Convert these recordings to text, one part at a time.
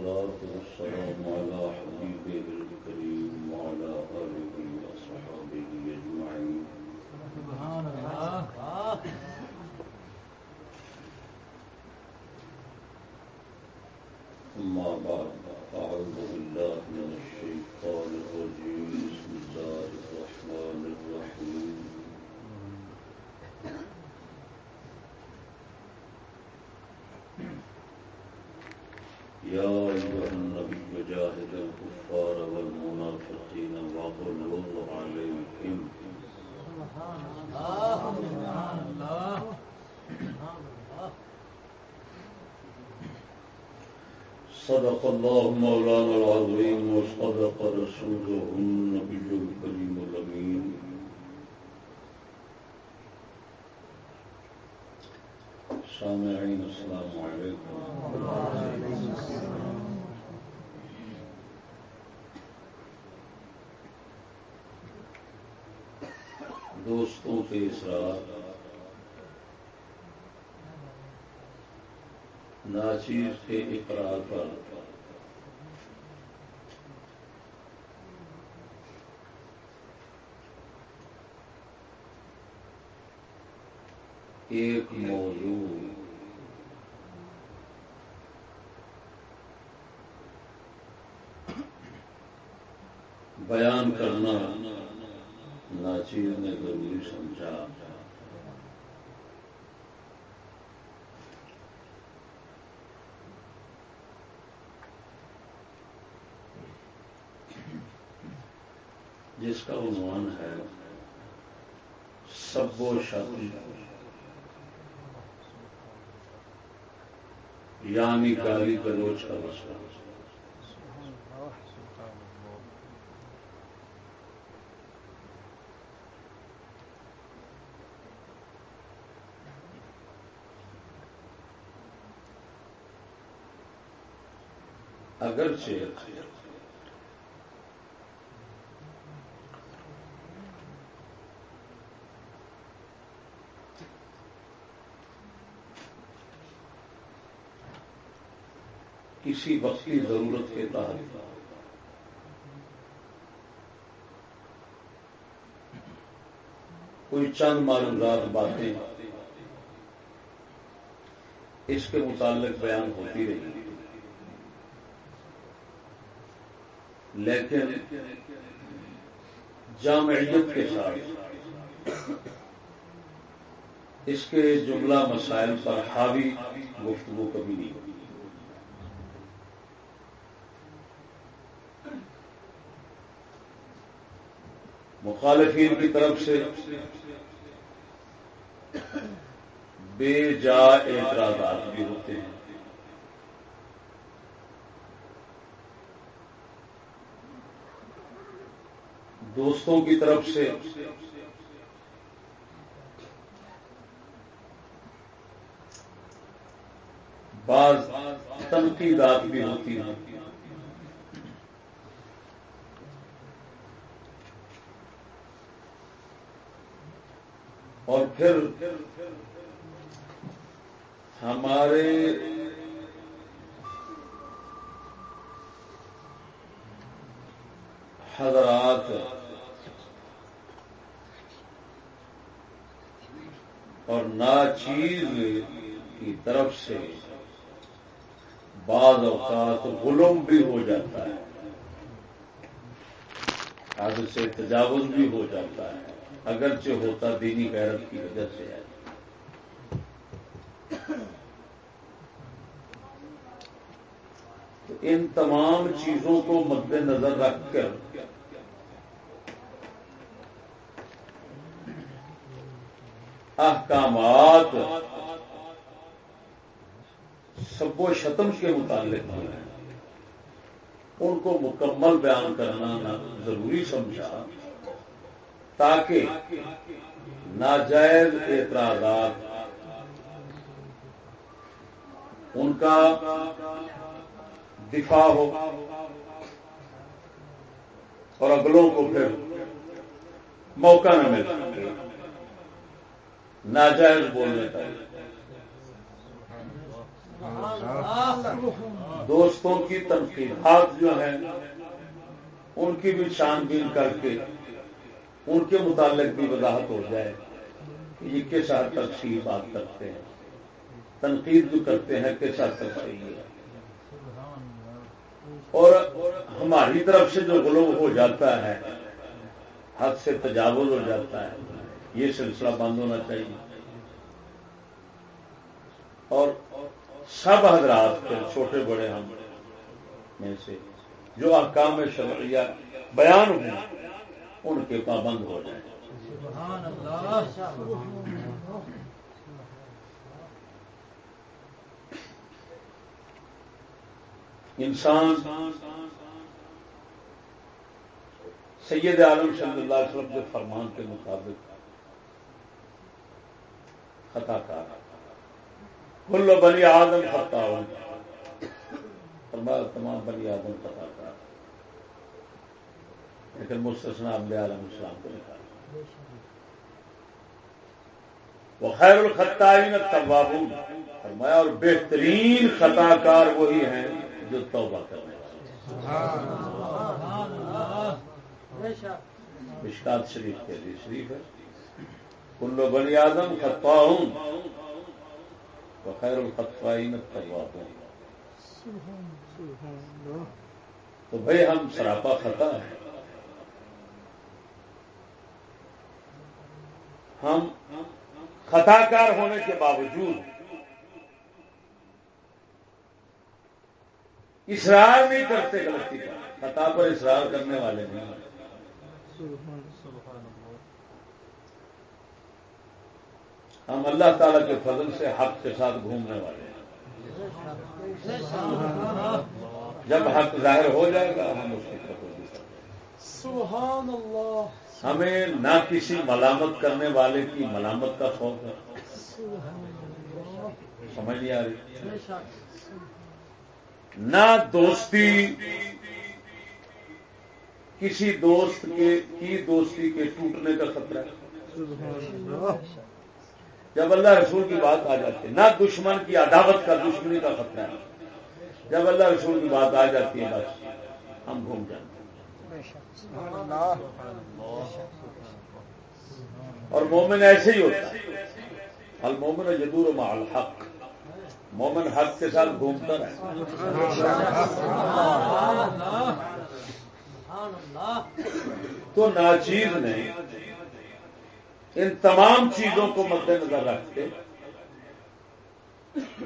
والصلاة والسلام على حبيبه صدق الله مولانا العظيم وصدق رسوله النبي الكريم الأمين. سامعين، السلام عليكم. دوستوں کے اسرار ناچیز کے اقرار پر ایک موضوع۔ بیان کرنا ناچیز نے ضروری سمجھا۔ جس کا عنوان ہے سب و شادی یعنی کالی گلوچ کا مسئلہ۔ اگرچہ کسی وقتی ضرورت کے تحت کوئی چند معلومات باتیں اس کے متعلق بیان ہوتی رہی لیکن جامعیت کے ساتھ اس کے جملہ مسائل پر حاوی گفتگو کبھی نہیں ہوئی مخالفین کی طرف سے بے جا اعتراضات بھی ہوتے ہیں۔ دوستوں کی طرف سے بعض تنقیدات بھی ہوتی ہیں اور پھر ہمارے حضرات اور ناچیز کی طرف سے بعض اوقات غلوم بھی ہو جاتا ہے حد سے تجاوز بھی ہو جاتا ہے۔ اگرچہ ہوتا دینی غیرت کی وجہ سے ہے۔ تو ان تمام چیزوں کو مد نظر رکھ کر احکامات سب و شتم کے متعلق ہیں۔ ان کو مکمل بیان کرنا ضروری سمجھا۔ تاکہ ناجائز اعتراضات ان کا دفاع ہو اور اگلوں کو پھر موقع نہ مل ناجائز بولنے کا دوستوں کی تنقیدات جو ہیں، ان کی بھی چھان بین کر کے ان کے متعلق بھی وضاحت ہو جائے یہ کس حد تک صحیح بات کرتے ہیں۔ تنقید جو کرتے ہیں، کس حد تک صحیح ہے۔ اور ہماری طرف سے جو غلوم ہو جاتا ہے، حد سے تجاوز ہو جاتا ہے، یہ سلسلہ بند ہونا چاہیے۔ اور سب حضرات کے، چھوٹے، بڑے ہم میں سے جو احکام شرعیہ بیان ہوئے ان کے پابند ہو جائیں۔ انسان سید عالم صلی اللہ علیہ وسلم کے فرمان کے مطابق خطا کار۔ کل بنی آدم خطا فرمایا تمام بنی آدم خطا کار۔ لیکن مستثنا انبیاء علیہ السلام کو نکالا وہ خیر الخطائین التوابون، فرمایا، اور بہترین خطا کار وہی ہیں جو توبہ کرنے مشکات شریف کے لیے شریف ہے۔ کلو بنی آدم خطاؤن وخیر الخطائین التوابون۔ تو بھائی ہم سراپا خطا ہے ہم خطا کار ہونے کے باوجود اسرار نہیں کرتے غلطی کا خطا پر اسرار کرنے والے نہیں۔ ہم اللہ تعالی کے فضل سے حق کے ساتھ گھومنے والے ہیں۔ جب حق ظاہر ہو جائے گا، ہم اس کی سبحان اللہ ہمیں نہ کسی ملامت کرنے والے کی ملامت کا خوف ہے۔ سمجھ نہیں آ رہی؟ نہ دوستی کسی دوست کے کی دوستی کے ٹوٹنے کا خطرہ ہے۔ جب اللہ رسول کی بات آ جاتی ہے نہ دشمن کی عداوت کا دشمنی کا خطرہ ہے۔ جب اللہ رسول کی بات آ جاتی ہے بس ہم گھوم جاتے ہیں۔ اور مومن ایسے ہی ہوتا ہے۔ المومن جدور مع الحق۔ مومن حق کے ساتھ گھومتا رہے تو ناچیز نے ان تمام چیزوں کو مد نظر رکھتے۔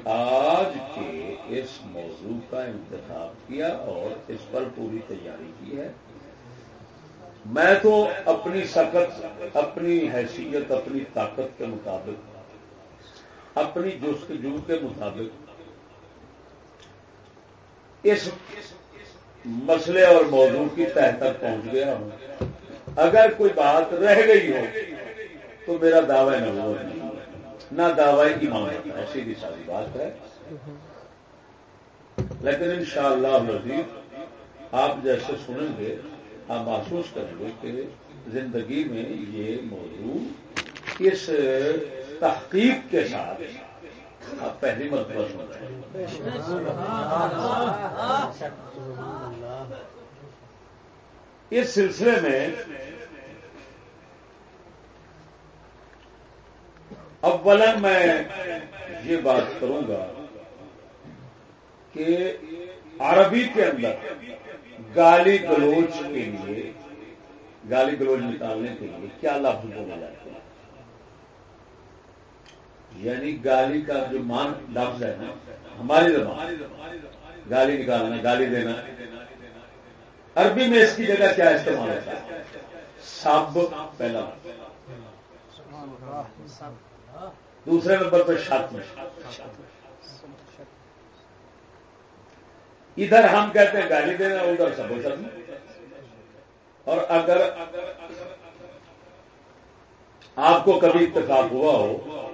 آج کے اس موضوع کا انتخاب کیا اور اس پر پوری تیاری کی ہے۔ میں تو اپنی سکت، اپنی حیثیت، اپنی طاقت کے مطابق، اپنی جستجو کے مطابق اس مسئلے اور موضوع کی تہ تک پہنچ گیا ہوں۔ اگر کوئی بات رہ گئی ہو تو میرا دعوی نبوت نہیں نہ دعوی کی مانگتا ہے سیدھی ساری بات ہے۔ لیکن ان شاء اللہ آپ جیسے سنیں گے آپ محسوس کریں گے کہ زندگی میں یہ موضوع اس تحقیق کے ساتھ آپ پہلی مرتبہ سن رہے ہیں۔ اس سلسلے میں اولا میں یہ بات کروں گا کہ عربی کے اندر گالی گلوچ کے لیے گالی گلوچ نکالنے کے لیے کیا لفظ بولے جاتے ہیں یعنی گالی کا جو مان لفظ ہے نا ہماری زبان گالی نکالنا گالی دینا۔ عربی میں اس کی جگہ کیا استعمال ہوتا ہے؟ سب پہلا۔ دوسرے نمبر پہ شتم۔ ادھر ہم کہتے ہیں گالی دینا، ادھر سب شتم اور اگر آپ کو کبھی اتفاق ہوا ہو،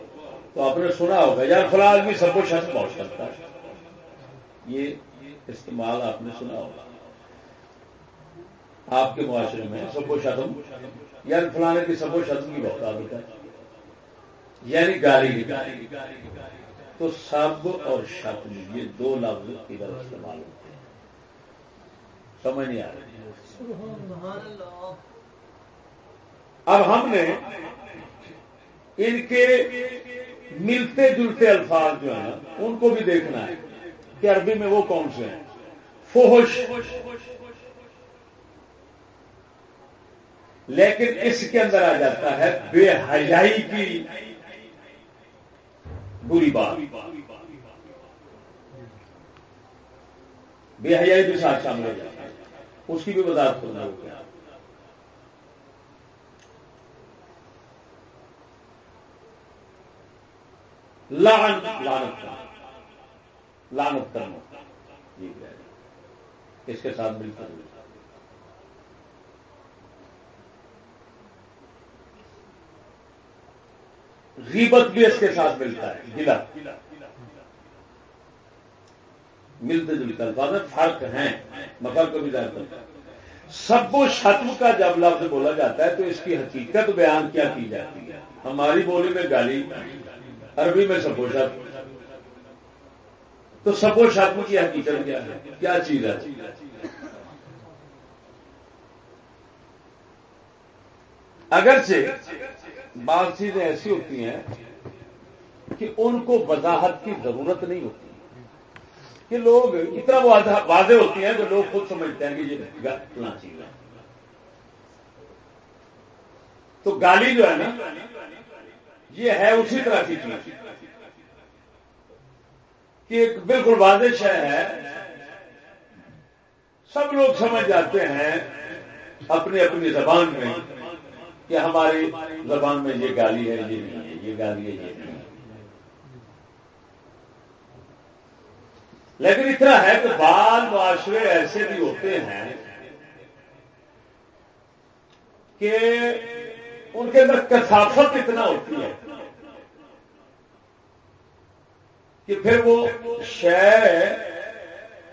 تو آپ نے سنا ہوگا، یار فلاں آدمی سب کو شتم بہت کرتا ہے۔ یہ استعمال آپ نے سنا ہوگا۔ آپ کے معاشرے میں سب کو شتم یار فلانے کی سب کو شتم کی بہت عادت ہے۔ یعنی گالی۔ تو سب اور شتم یہ دو لفظ ادھر استعمال ہوتے ہیں۔ سمجھ نہیں آ رہی۔ اب ہم نے ان کے ملتے جلتے الفاظ جو ہیں ان کو بھی دیکھنا ہے کہ عربی میں وہ کون سے ہیں۔ فوش لیکن اس کے اندر آ جاتا ہے بے حیائی کی بری بات۔ بے حیائی بھی ساتھ شامل ہو جاتا ہے۔ اس کی بھی وضاحت کرنا ہوگا لعنت لعنت لعنت کرنا۔ اس کے ساتھ ملتا ہے غیبت بھی اس کے ساتھ ملتا ہے گلا ملتے جلتے الفاظ فرق ہیں، مگر کو بھی زیادہ سب و شتم کا جب لفظ بولا جاتا ہے تو اس کی حقیقت بیان کیا کی جاتی ہے۔ ہماری بولی میں گالی، عربی میں سب و شتم۔ تو سب و شتم کی حقیقت کیا ہے؟ کیا چیز ہے؟ اگرچہ بعض چیزیں ایسی ہوتی ہیں کہ ان کو وضاحت کی ضرورت نہیں ہوتی۔ کہ لوگ اتنا واضح ہوتی ہیں کہ لوگ خود سمجھتے ہیں کہ یہ اتنا چیز ہے۔ تو گالی جو ہے نا، یہ ہے اسی طرح کی چیز۔ کہ ایک بالکل واضح شہ ہے، سب لوگ سمجھ جاتے ہیں اپنی اپنی زبان میں۔ کہ ہماری زبان میں یہ گالی ہے، یہ نہیں ہے، یہ گالی ہے، یہ نہیں لیکن اتنا ہے کہ بال معاشرے ایسے بھی ہوتے ہیں کہ ان کے اندر کثافت اتنا ہوتی ہے کہ پھر وہ شہ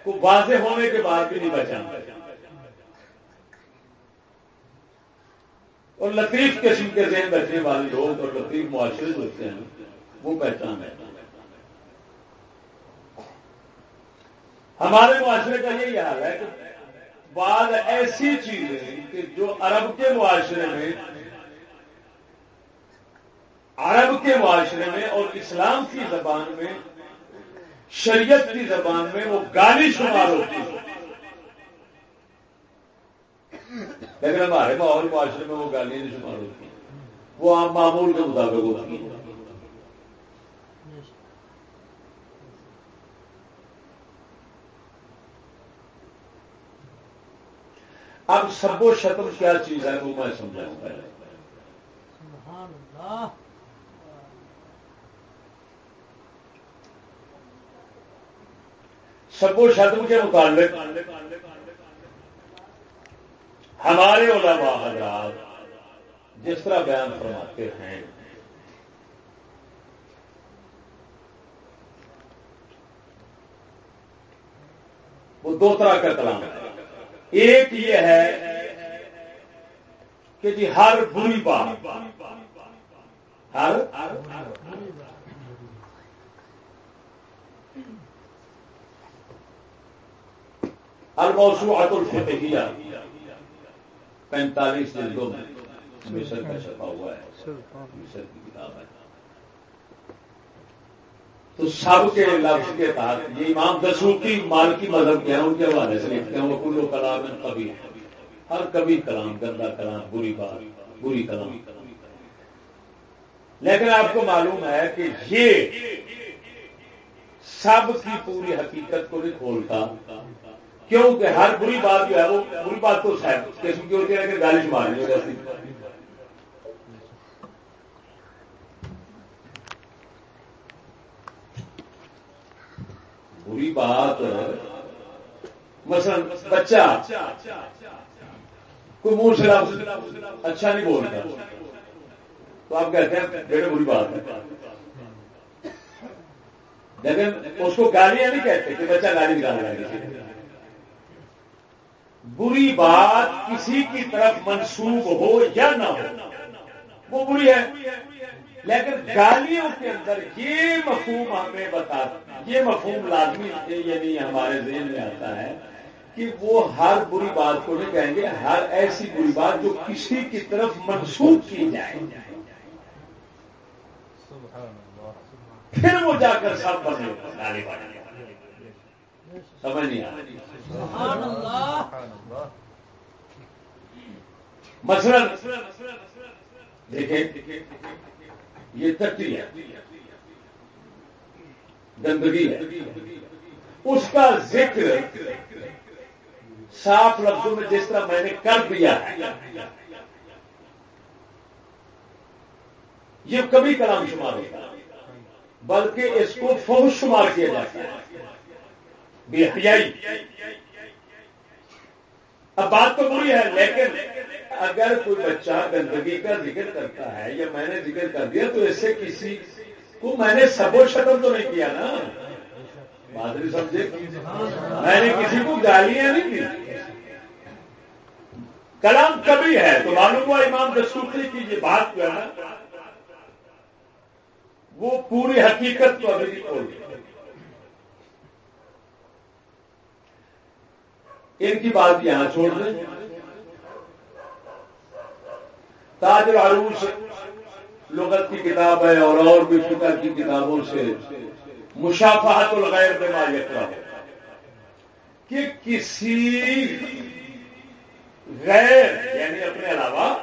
کو واضح ہونے کے بعد بھی نہیں بچانا اور لطیف قسم کے ذہن بیٹھنے والے لوگ اور لطیف معاشرے ہوتے ہیں، وہ پہچان ہے ہمارے معاشرے کا یہی حال ہے کہ بعض ایسی چیزیں کہ جو عرب کے معاشرے میں، عرب کے معاشرے میں اور اسلام کی زبان میں، شریعت کی زبان میں وہ گالی شمار ہوتی ہے۔ لیکن ہمارے ماحول معاشرے میں وہ گالیاں نہیں شمار ہوتی ہیں وہ عام معمول کے مطابق ہوتی ہیں اب سب و شتم کیا چیز ہے وہ میں سمجھاؤں گا۔ سب و شتم کے متعلق ہمارے علماء حضرات جس طرح بیان فرماتے ہیں، وہ دو طرح کا کلام ہے۔ ایک یہ ہے کہ جی ہر بری بات، ہر ہر موضوعات پینتالیس جلدوں میں مصر کا چھپا ہوا ہے۔ مصر کی کتاب ہے۔ تو سب کے لفظ کے تحت یہ امام مال کی مذہب کے ہیں ان کے حوالے سے لکھتے ہیں وہ کلو کلام کبھی ہر کبھی کلام گندا کلام بری بات بری کلام۔ لیکن آپ کو معلوم ہے کہ یہ سب کی پوری حقیقت کو بھی کھولتا۔ کیوں کہ ہر بری بات جو ہے وہ بری بات تو قسم کی ہوتی ہے کہ گالی مارنی ہو جاتی بری بات، مثلا بچہ، کوئی منہ سے اچھا نہیں بولتا تو آپ کہتے ہیں بیٹے بری بات ہے۔ لیکن اس کو گالیاں نہیں کہتے کہ بچہ گالی نکالنا ہے۔ بری بات کسی کی طرف منسوب ہو یا نہ ہو۔ وہ بری ہے۔ لیکن گالیوں کے اندر یہ مفہوم ہمیں بتا یہ مفہوم لازمی یعنی ہمارے ذہن میں آتا ہے کہ وہ ہر بری بات کو نہیں کہیں گے، ہر ایسی بری بات جو کسی کی طرف منسوخ کی جائے۔ پھر وہ جا کر سب بنے سمجھ نہیں آ مثلا دیکھیں، یہ تٹی ہے، گندگی ہے۔ اس کا ذکر صاف لفظوں میں جس طرح میں نے کر دیا یہ کبھی کلام شمار ہوتا بلکہ اس کو فوج شمار کیا جاتا ہے۔ بے حیائی اب بات تو بری ہے، لیکن اگر کوئی بچہ گندگی کا ذکر کرتا ہے یا میں نے ذکر کر دیا، تو اس سے کسی کو میں نے سب و شکل تو نہیں کیا نا۔ بات نہیں سمجھے؟ میں نے کسی کو گالیاں نہیں دی۔ کلام کبھی ہے، تو معلوم ہوا امام دستوری کی یہ بات جو ہے نا، وہ پوری حقیقت کو ابھی کھول ان کی بات یہاں چھوڑ دیں۔ تاج العروس لغت کی کتاب ہے اور اور بھی فکر کی کتابوں سے مشافہت الغیر بما یقرا کہ کسی غیر یعنی اپنے علاوہ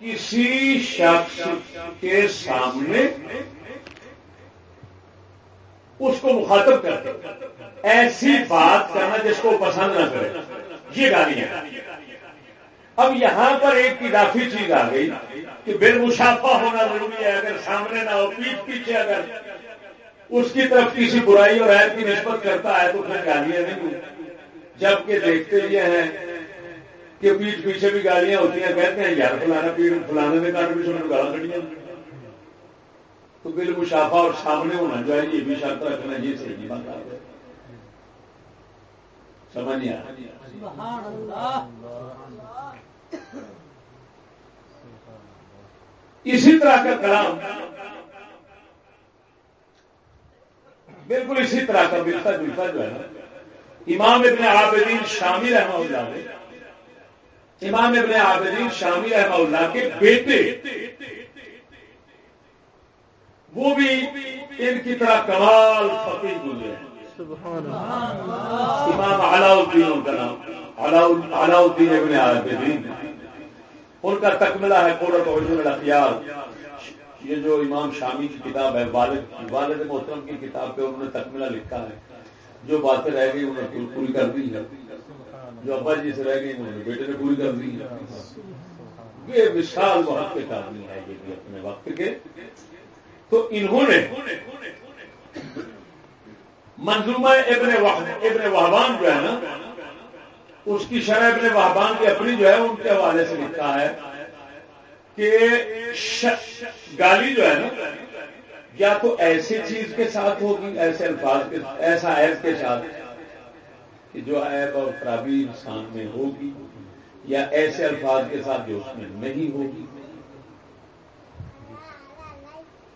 کسی شخص کے سامنے اس کو مخاطب کرتے ایسی بات کرنا جس کو پسند نہ کرے۔ یہ گالیاں اب یہاں پر ایک اضافی چیز آ گئی کہ بے مشافہ ہونا ضروری ہے۔ اگر سامنے نہ ہو پیٹ پیچھے اگر اس کی طرف کسی برائی اور عید کی نسبت کرتا ہے تو پھر گالیاں نہیں جبکہ دیکھتے یہ ہیں کہ پیٹ پیچھے بھی گالیاں ہوتی ہیں۔ کہتے ہیں، یار فلانا پیڑ فلانے میں کاٹ بھی سننے گالا کھڑی تو بل مشافہ اور سامنے ہونا جو ہے یہ بھی شرط رکھنا یہ صحیح بات آ سمجھ نہیں آ اسی طرح کا کلام۔ بالکل اسی طرح کا ملتا جلتا جو ہے نا۔ امام ابن عابدین شامی رحمہ اللہ نے امام ابن عابدین شامی رحمہ اللہ کے بیٹے۔ وہ بھی ان کی طرح کمال فقیر گزرے امام علاؤدین کا نام علاؤدین ابن عابدین۔ ان کا تکملہ ہے قرت عجم الاخیار۔ یہ جو امام شامی کی کتاب ہے والد والد محترم کی کتاب پہ انہوں نے تکملہ لکھا ہے۔ جو باتیں رہ گئی انہوں نے پوری کر دی ہے جو ابا جی سے رہ گئی انہوں نے بیٹے نے پوری کر دی ہے یہ وشال وقت کے آدمی ہے یہ بھی اپنے وقت کے۔ تو انہوں نے منظومہ ابن ابن وحبان جو ہے نا، اس کی شرح ابن وحبان کی اپنی جو ہے ان کے حوالے سے لکھا ہے کہ گالی جو ہے نا، یا تو ایسی چیز کے ساتھ ہوگی، ایسے الفاظ کے ایسا ایپ کے ساتھ کہ جو ایپ اور خرابی انسان میں ہوگی، یا ایسے الفاظ کے ساتھ جو اس میں نہیں ہوگی۔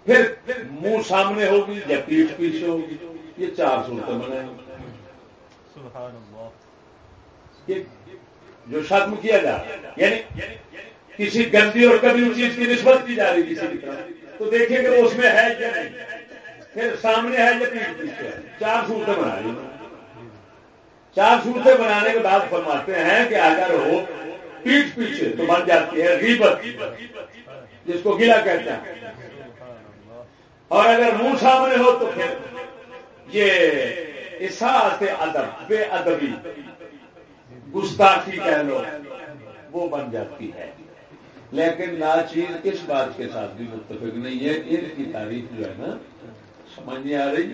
پھر منہ سامنے ہوگی، یا پیٹ پیچھے ہوگی۔ یہ چار صورتیں بنائیں۔ جو ختم کیا جا یعنی کسی گندی اور کبھی چیز کی نسبت کی جا رہی کسی کی طرف تو دیکھیں کہ اس میں ہے یا نہیں۔ پھر سامنے ہے یا پیٹ پیچھے چار صورتیں بنا رہی چار صورتیں بنانے کے بعد فرماتے ہیں کہ اگر ہو پیٹ پیچھے تو بن جاتی ہے غیبت، جس کو گلا کہتے ہیں۔ اور اگر منہ سامنے ہو تو پھر یہ احساس ادب، بے ادبی، گستاخی کہہ لو، وہ بن جاتی ہے۔ لیکن لا چیز اس بات کے ساتھ بھی متفق نہیں ہے ان کی تاریخ جو ہے نا، سمجھ نہیں آ رہی۔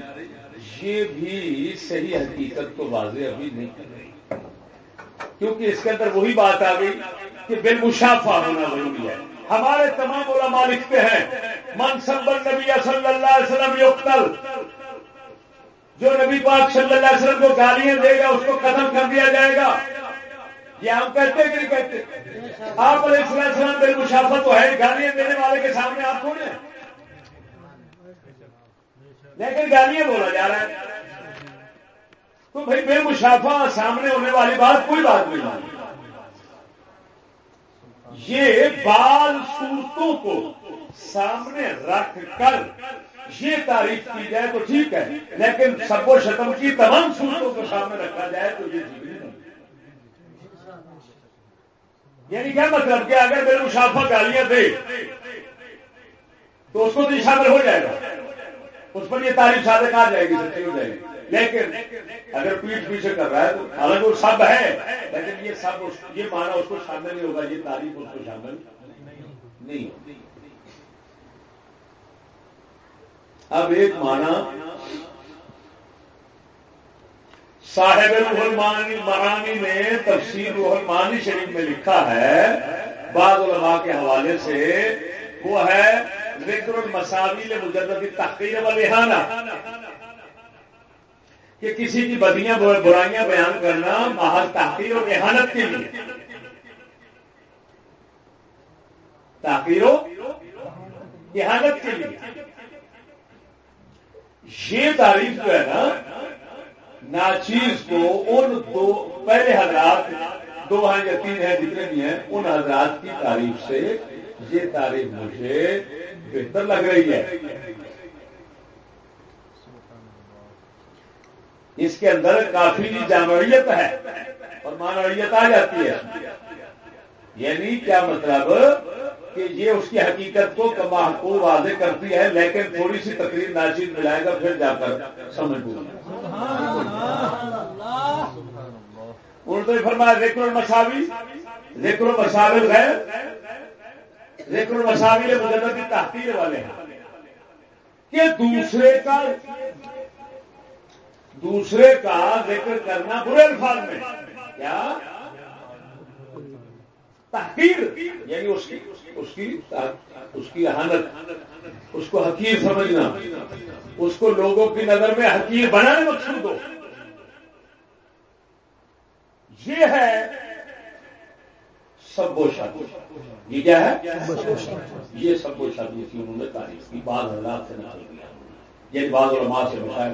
یہ بھی صحیح حقیقت کو واضح ابھی نہیں کر رہی۔ کیونکہ اس کے اندر وہی بات آ گئی کہ بے مشافہ ہونا ضروری ہے۔ ہمارے تمام علماء لکھتے ہیں من نبی صلی اللہ علیہ وسلم یقتل، جو نبی پاک صلی اللہ علیہ وسلم کو گالیاں دے گا، اس کو ختم کر دیا جائے گا۔ یہ ہم کہتے کہ نہیں کہتے؟ آپ علیہ السلام بے مشافت تو ہے گالیاں دینے والے کے سامنے آپ کون ہیں؟ لیکن گالیاں بولا جا رہا ہے۔ تو بھائی بے مشافہ سامنے ہونے والی بات کوئی بات نہیں۔ مانی یہ بال صورتوں کو سامنے رکھ کر یہ تعریف کی جائے تو ٹھیک ہے، لیکن سب و شتم کی تمام صورتوں کو سامنے رکھا جائے تو یہ ٹھیک نہیں یعنی کیا مطلب کہ اگر میرے مشافہ گالیاں دے تو اس کو تو شامل ہو جائے گا۔ اس پر یہ تعریف صادق آ جائے گی، سچی ہو جائے گی۔ لیکن اگر پیٹ پیچھے کر رہا ہے تو حالانکہ وہ سب ہے، لیکن یہ سب یہ مانا اس کو شامل نہیں ہوگا، یہ تعریف اس کو شامل نہیں ہوگی اب ایک مانا صاحب روحلمانی مرانی نے تفسیر روحلمانی شریف میں لکھا ہے، بعض علماء کے حوالے سے، وہ ہے ذکر المساویل مجرد تحقیر و لہانا کہ کسی کی بدیاں برائیاں بیان کرنا محض تحقیر و احانت کے لیے۔ تحقیر و احانت کے لیے۔ یہ تعریف جو ہے نا، ناچیز کو ان دو، پہلے حضرات، دو ہیں یا تین ہیں جتنے بھی ہیں، ان حضرات کی تعریف سے یہ تعریف مجھے بہتر لگ رہی ہے۔ اس کے اندر کافی جامعیت ہے اور مانویت آ جاتی ہے۔ یعنی کیا مطلب کہ یہ اس کی حقیقت کو کما کو واضح کرتی ہے، لیکن تھوڑی سی تقریر ناچیز ملائے گا، پھر جا کر سمجھ اردو فرمایا، ذکر المساوی ذکر المساوی ہے۔ ذکر المساوی مجرد کی تحقیر والے ہیں کہ دوسرے کا دوسرے کا ذکر کرنا برے الفاظ میں۔ کیا؟ تحقیر یعنی اس کی اس کی اس کی اس کو حقیر سمجھنا۔ اس کو لوگوں کی نظر میں حقیر بنانے مقصود ہو۔ یہ ہے سب و شادی یہ کیا ہے؟ یہ سب و شادی کی انہوں نے تاریخ کی بعض حضرات سے نکل گیا یہ بعض علماء سے بتایا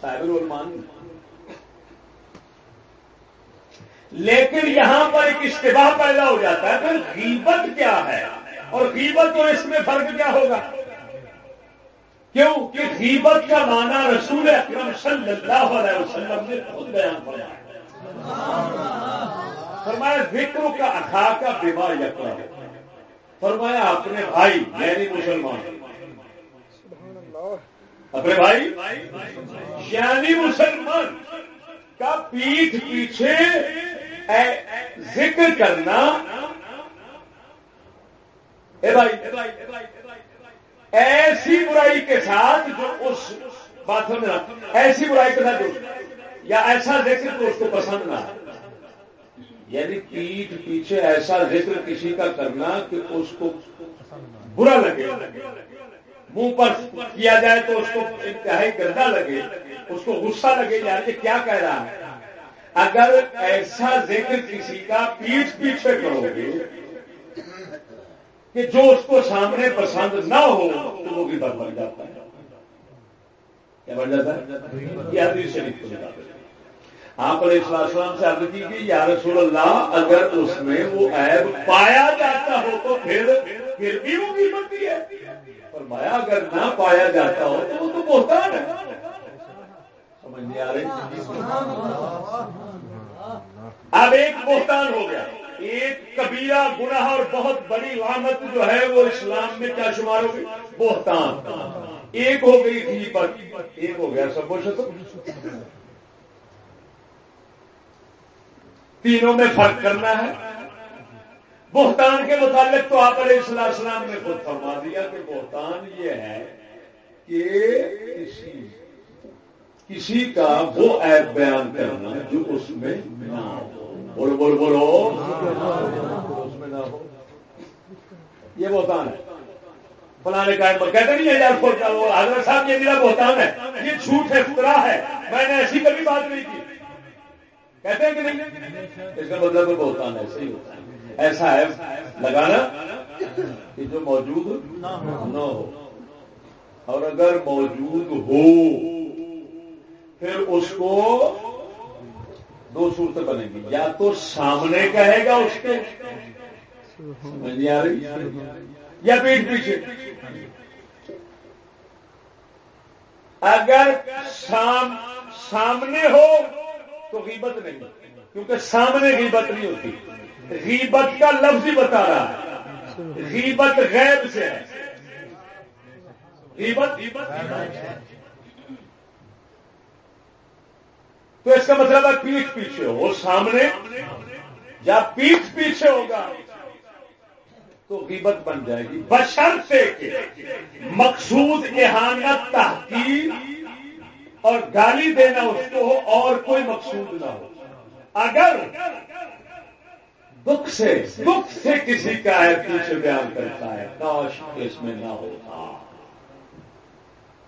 صاحب الرحمان لیکن یہاں پر ایک اشتباہ پیدا ہو جاتا ہے، پھر غیبت کیا ہے؟ اور غیبت اور اس میں فرق کیا ہوگا؟ کیوں؟ کہ غیبت کا معنی رسول اکرم صلی اللہ علیہ وسلم نے خود بیان فرمایا۔ فرمایا، ذکر کا اخا کا بیمار یقرا فرمایا، اپنے بھائی یعنی مسلمان اپنے بھائی یعنی مسلمان کا پیٹھ پیچھے ذکر کرنا۔ اے بھائی، ایسی برائی کے ساتھ جو اس بات میں ایسی برائی کے ساتھ یا ایسا ذکر تو اس کو پسند نہ۔ یعنی پیٹ پیچھے ایسا ذکر کسی کا کرنا کہ اس کو برا لگے۔ منہ پر کیا جائے تو اس کو انتہائی گندا لگے، اس کو غصہ لگے یار یہ کیا کہہ رہا ہے۔ اگر ایسا ذکر کسی کا پیٹ پیچھے کرو گے کہ جو اس کو سامنے پسند نہ ہو، تو وہ بھی بن جاتا ہے۔ کیا بن جاتا ہے؟ شریف کو آپ علیہ السلام سے عرض کی کہ یا رسول اللہ، اگر اس میں وہ عیب پایا جاتا ہو تو پھر پھر بھی وہ بھی ہے۔ فرمایا، اگر نہ پایا جاتا ہو تو وہ تو بہتان ہے۔ سمجھ نہیں آ رہی؟ اب ایک بہتان ہو گیا۔ ایک کبیرہ، گناہ اور بہت بڑی لامت جو ہے وہ اسلام میں کیا شمار ہو گئی بہتان۔ ایک ہو گئی تھی پر ایک ہو گیا، سب کچھ تینوں میں فرق کرنا ہے۔ بہتان کے متعلق تو آپ علیہ السلام السلام نے خود فرما دیا کہ بہتان یہ ہے کہ کسی کسی کا وہ ایپ بیان کرنا جو اس میں نہ ہو۔ بولو بولو بولو۔ اس میں نہ ہو یہ بہتان ہے۔ فلانے کا کہتے نہیں یار حضرت صاحب، یہ میرا بہتان ہے۔ یہ جھوٹ ہے فترا ہے۔ میں نے ایسی کبھی بات نہیں کی۔ کہتے ہیں کہ نہیں؟ اس کا مطلب بہتان ہے صحیح ہوتا ہے۔ ایسا ہے لگانا کہ جو موجود نہ ہو۔ اور اگر موجود ہو، پھر اس کو دو صورتیں بنے گی۔ یا تو سامنے کہے گا اس کے یا پیٹ پیچھے۔ اگر سام، سامنے ہو تو غیبت نہیں، کیونکہ سامنے غیبت نہیں ہوتی۔ غیبت کا لفظ ہی بتا رہا ہے۔ غیبت غیب سے ہے۔ غیبت؟ تو اس کا مطلب ہے پیٹھ پیچھے ہو۔ سامنے یا پیٹھ پیچھے ہوگا تو قیمت بن جائے گی۔ بشر سے مقصود احانت ہاں تحقیق اور گالی دینا اس کو ہو اور کوئی مقصود نہ ہو۔ اگر دکھ سے دکھ سے کسی کا ہے پیچھے بیان کرتا ہے۔ کاش اس میں نہ ہوتا۔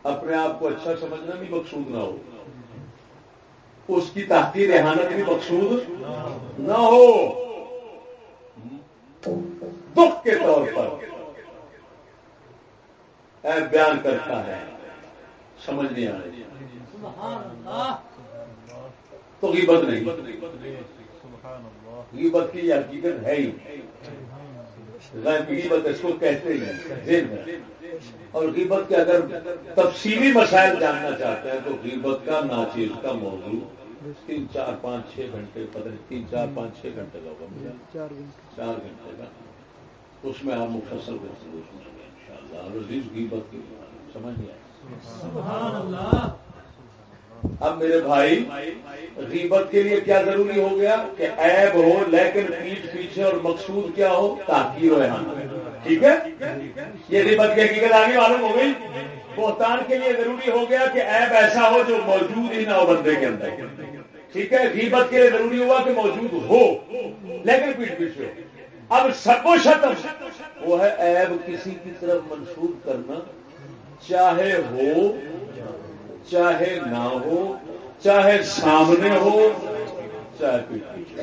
اپنے آپ کو اچھا سمجھنا بھی مقصود نہ ہو۔ اس کی تحقیر رحانت بھی مقصود نہ ہو۔ دکھ کے طور پر۔ بیان کرتا ہے۔ سمجھ نہیں آ رہی۔ تو غیبت نہیں۔ غیبت کی حقیقت ہے ہی غیبت اس کو کہتے ہیں۔ اور غیبت کے اگر تفصیلی مسائل جاننا چاہتے ہیں تو غیبت کا ناچیز کا موضوع تین چار پانچ چھ گھنٹے پتہ نہیں تین چار پانچ چھ گھنٹے کا ہوگا چار گھنٹے۔ کا۔ اس میں آپ مفصل گفتگو سنیں گے ان شاء اللہ عزیز غیبت کی سمجھ نہیں آئے اب میرے بھائی، غیبت کے لیے کیا ضروری ہو گیا کہ عیب ہو، لیکن پیٹ پیچھے اور مقصود کیا ہو؟ تاکہ ہو ٹھیک ہے؟ یہ غیبت کی حقیقت آگے معلوم ہو گئی۔ بہتان کے لیے ضروری ہو گیا کہ عیب ایسا ہو جو موجود ہی نہ ہو بندے کے اندر۔ ٹھیک ہے؟ غیبت کے لیے ضروری ہوا کہ موجود ہو، لیکن پیٹ پیچھے اب سب و شتم، وہ ہے عیب کسی کی طرف منسوخ کرنا، چاہے ہو چاہے نہ ہو، چاہے سامنے ہو، چاہے پیچھے۔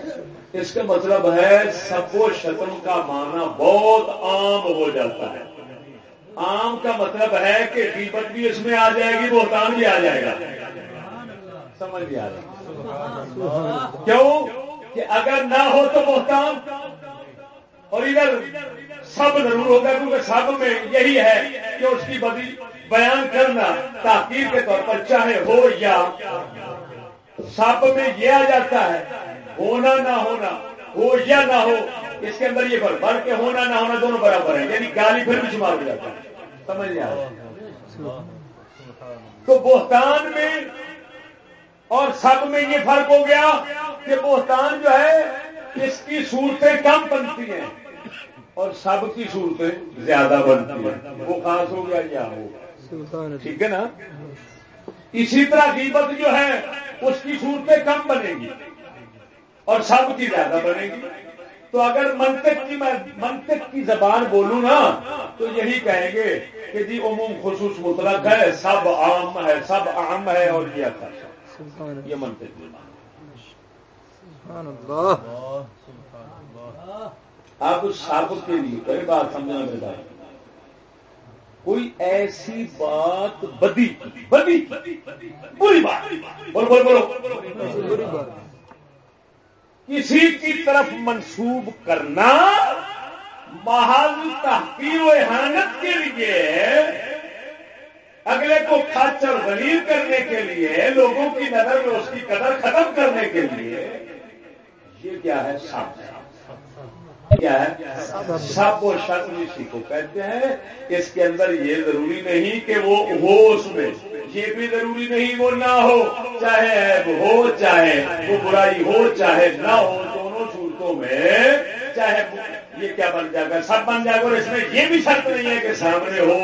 اس کا مطلب ہے، سب و شتم کا معنی بہت عام ہو جاتا ہے۔ عام کا مطلب ہے کہ قیمت بھی اس میں آ جائے گی، بہتان بھی آ جائے گا۔ سمجھ بھی آ جائے گا کیوں؟ کہ اگر نہ ہو تو بہتان۔ اور ادھر سب ضرور ہوگا، کیونکہ سب میں یہی ہے کہ اس کی بدی بیان کرنا تاکیر کے طور پر چاہے ہو یا سب میں یہ آ جاتا ہے، ہونا نہ ہونا، ہو یا نہ ہو، اس کے اندر یہ فرق، بڑھ کے ہونا نہ ہونا دونوں برابر ہیں یعنی گالی پھر بھی شمار ہو جاتا ہے۔ سمجھ لیا تو بہتان میں اور سب میں یہ فرق ہو گیا کہ بہتان جو ہے، اس کی صورتیں کم بنتی ہیں اور سب کی صورتیں زیادہ بنتی ہیں۔ وہ خاص ہو گیا یا ہو؟ ٹھیک ہے نا؟ اسی طرح قیمت جو ہے اس کی صورتیں کم بنے گی اور سب کی زیادہ بنے گی۔ تو اگر منطق کی میں منطق کی زبان بولوں نا تو یہی کہیں گے کہ جی عموم خصوص مطلق ہے سب عام ہے سب عام ہے اور کیا تھا یہ منطق اب سب کے لیے کوئی بات سمجھنا میرے بھائی کوئی ایسی بات بدی بدی، بری بات۔ بولو بولو بولو۔ کسی کی طرف منسوب کرنا محل تحقیر و احانت کے لیے، اگلے کو خاچ اور غریب کرنے کے لیے، لوگوں کی نظر میں اس کی قدر ختم کرنے کے لیے، یہ کیا ہے؟ سامنے۔ کیا ہے؟ سب و شرم اسی کو کہتے ہیں۔ اس کے اندر یہ ضروری نہیں کہ وہ ہو اس میں۔ یہ بھی ضروری نہیں وہ نہ ہو۔ چاہے عیب ہو، چاہے وہ برائی ہو، چاہے نہ ہو، دونوں صورتوں میں چاہے یہ کیا بن جائے گا؟ سب بن جائے گا اور اس میں یہ بھی شرط نہیں ہے کہ سامنے ہو،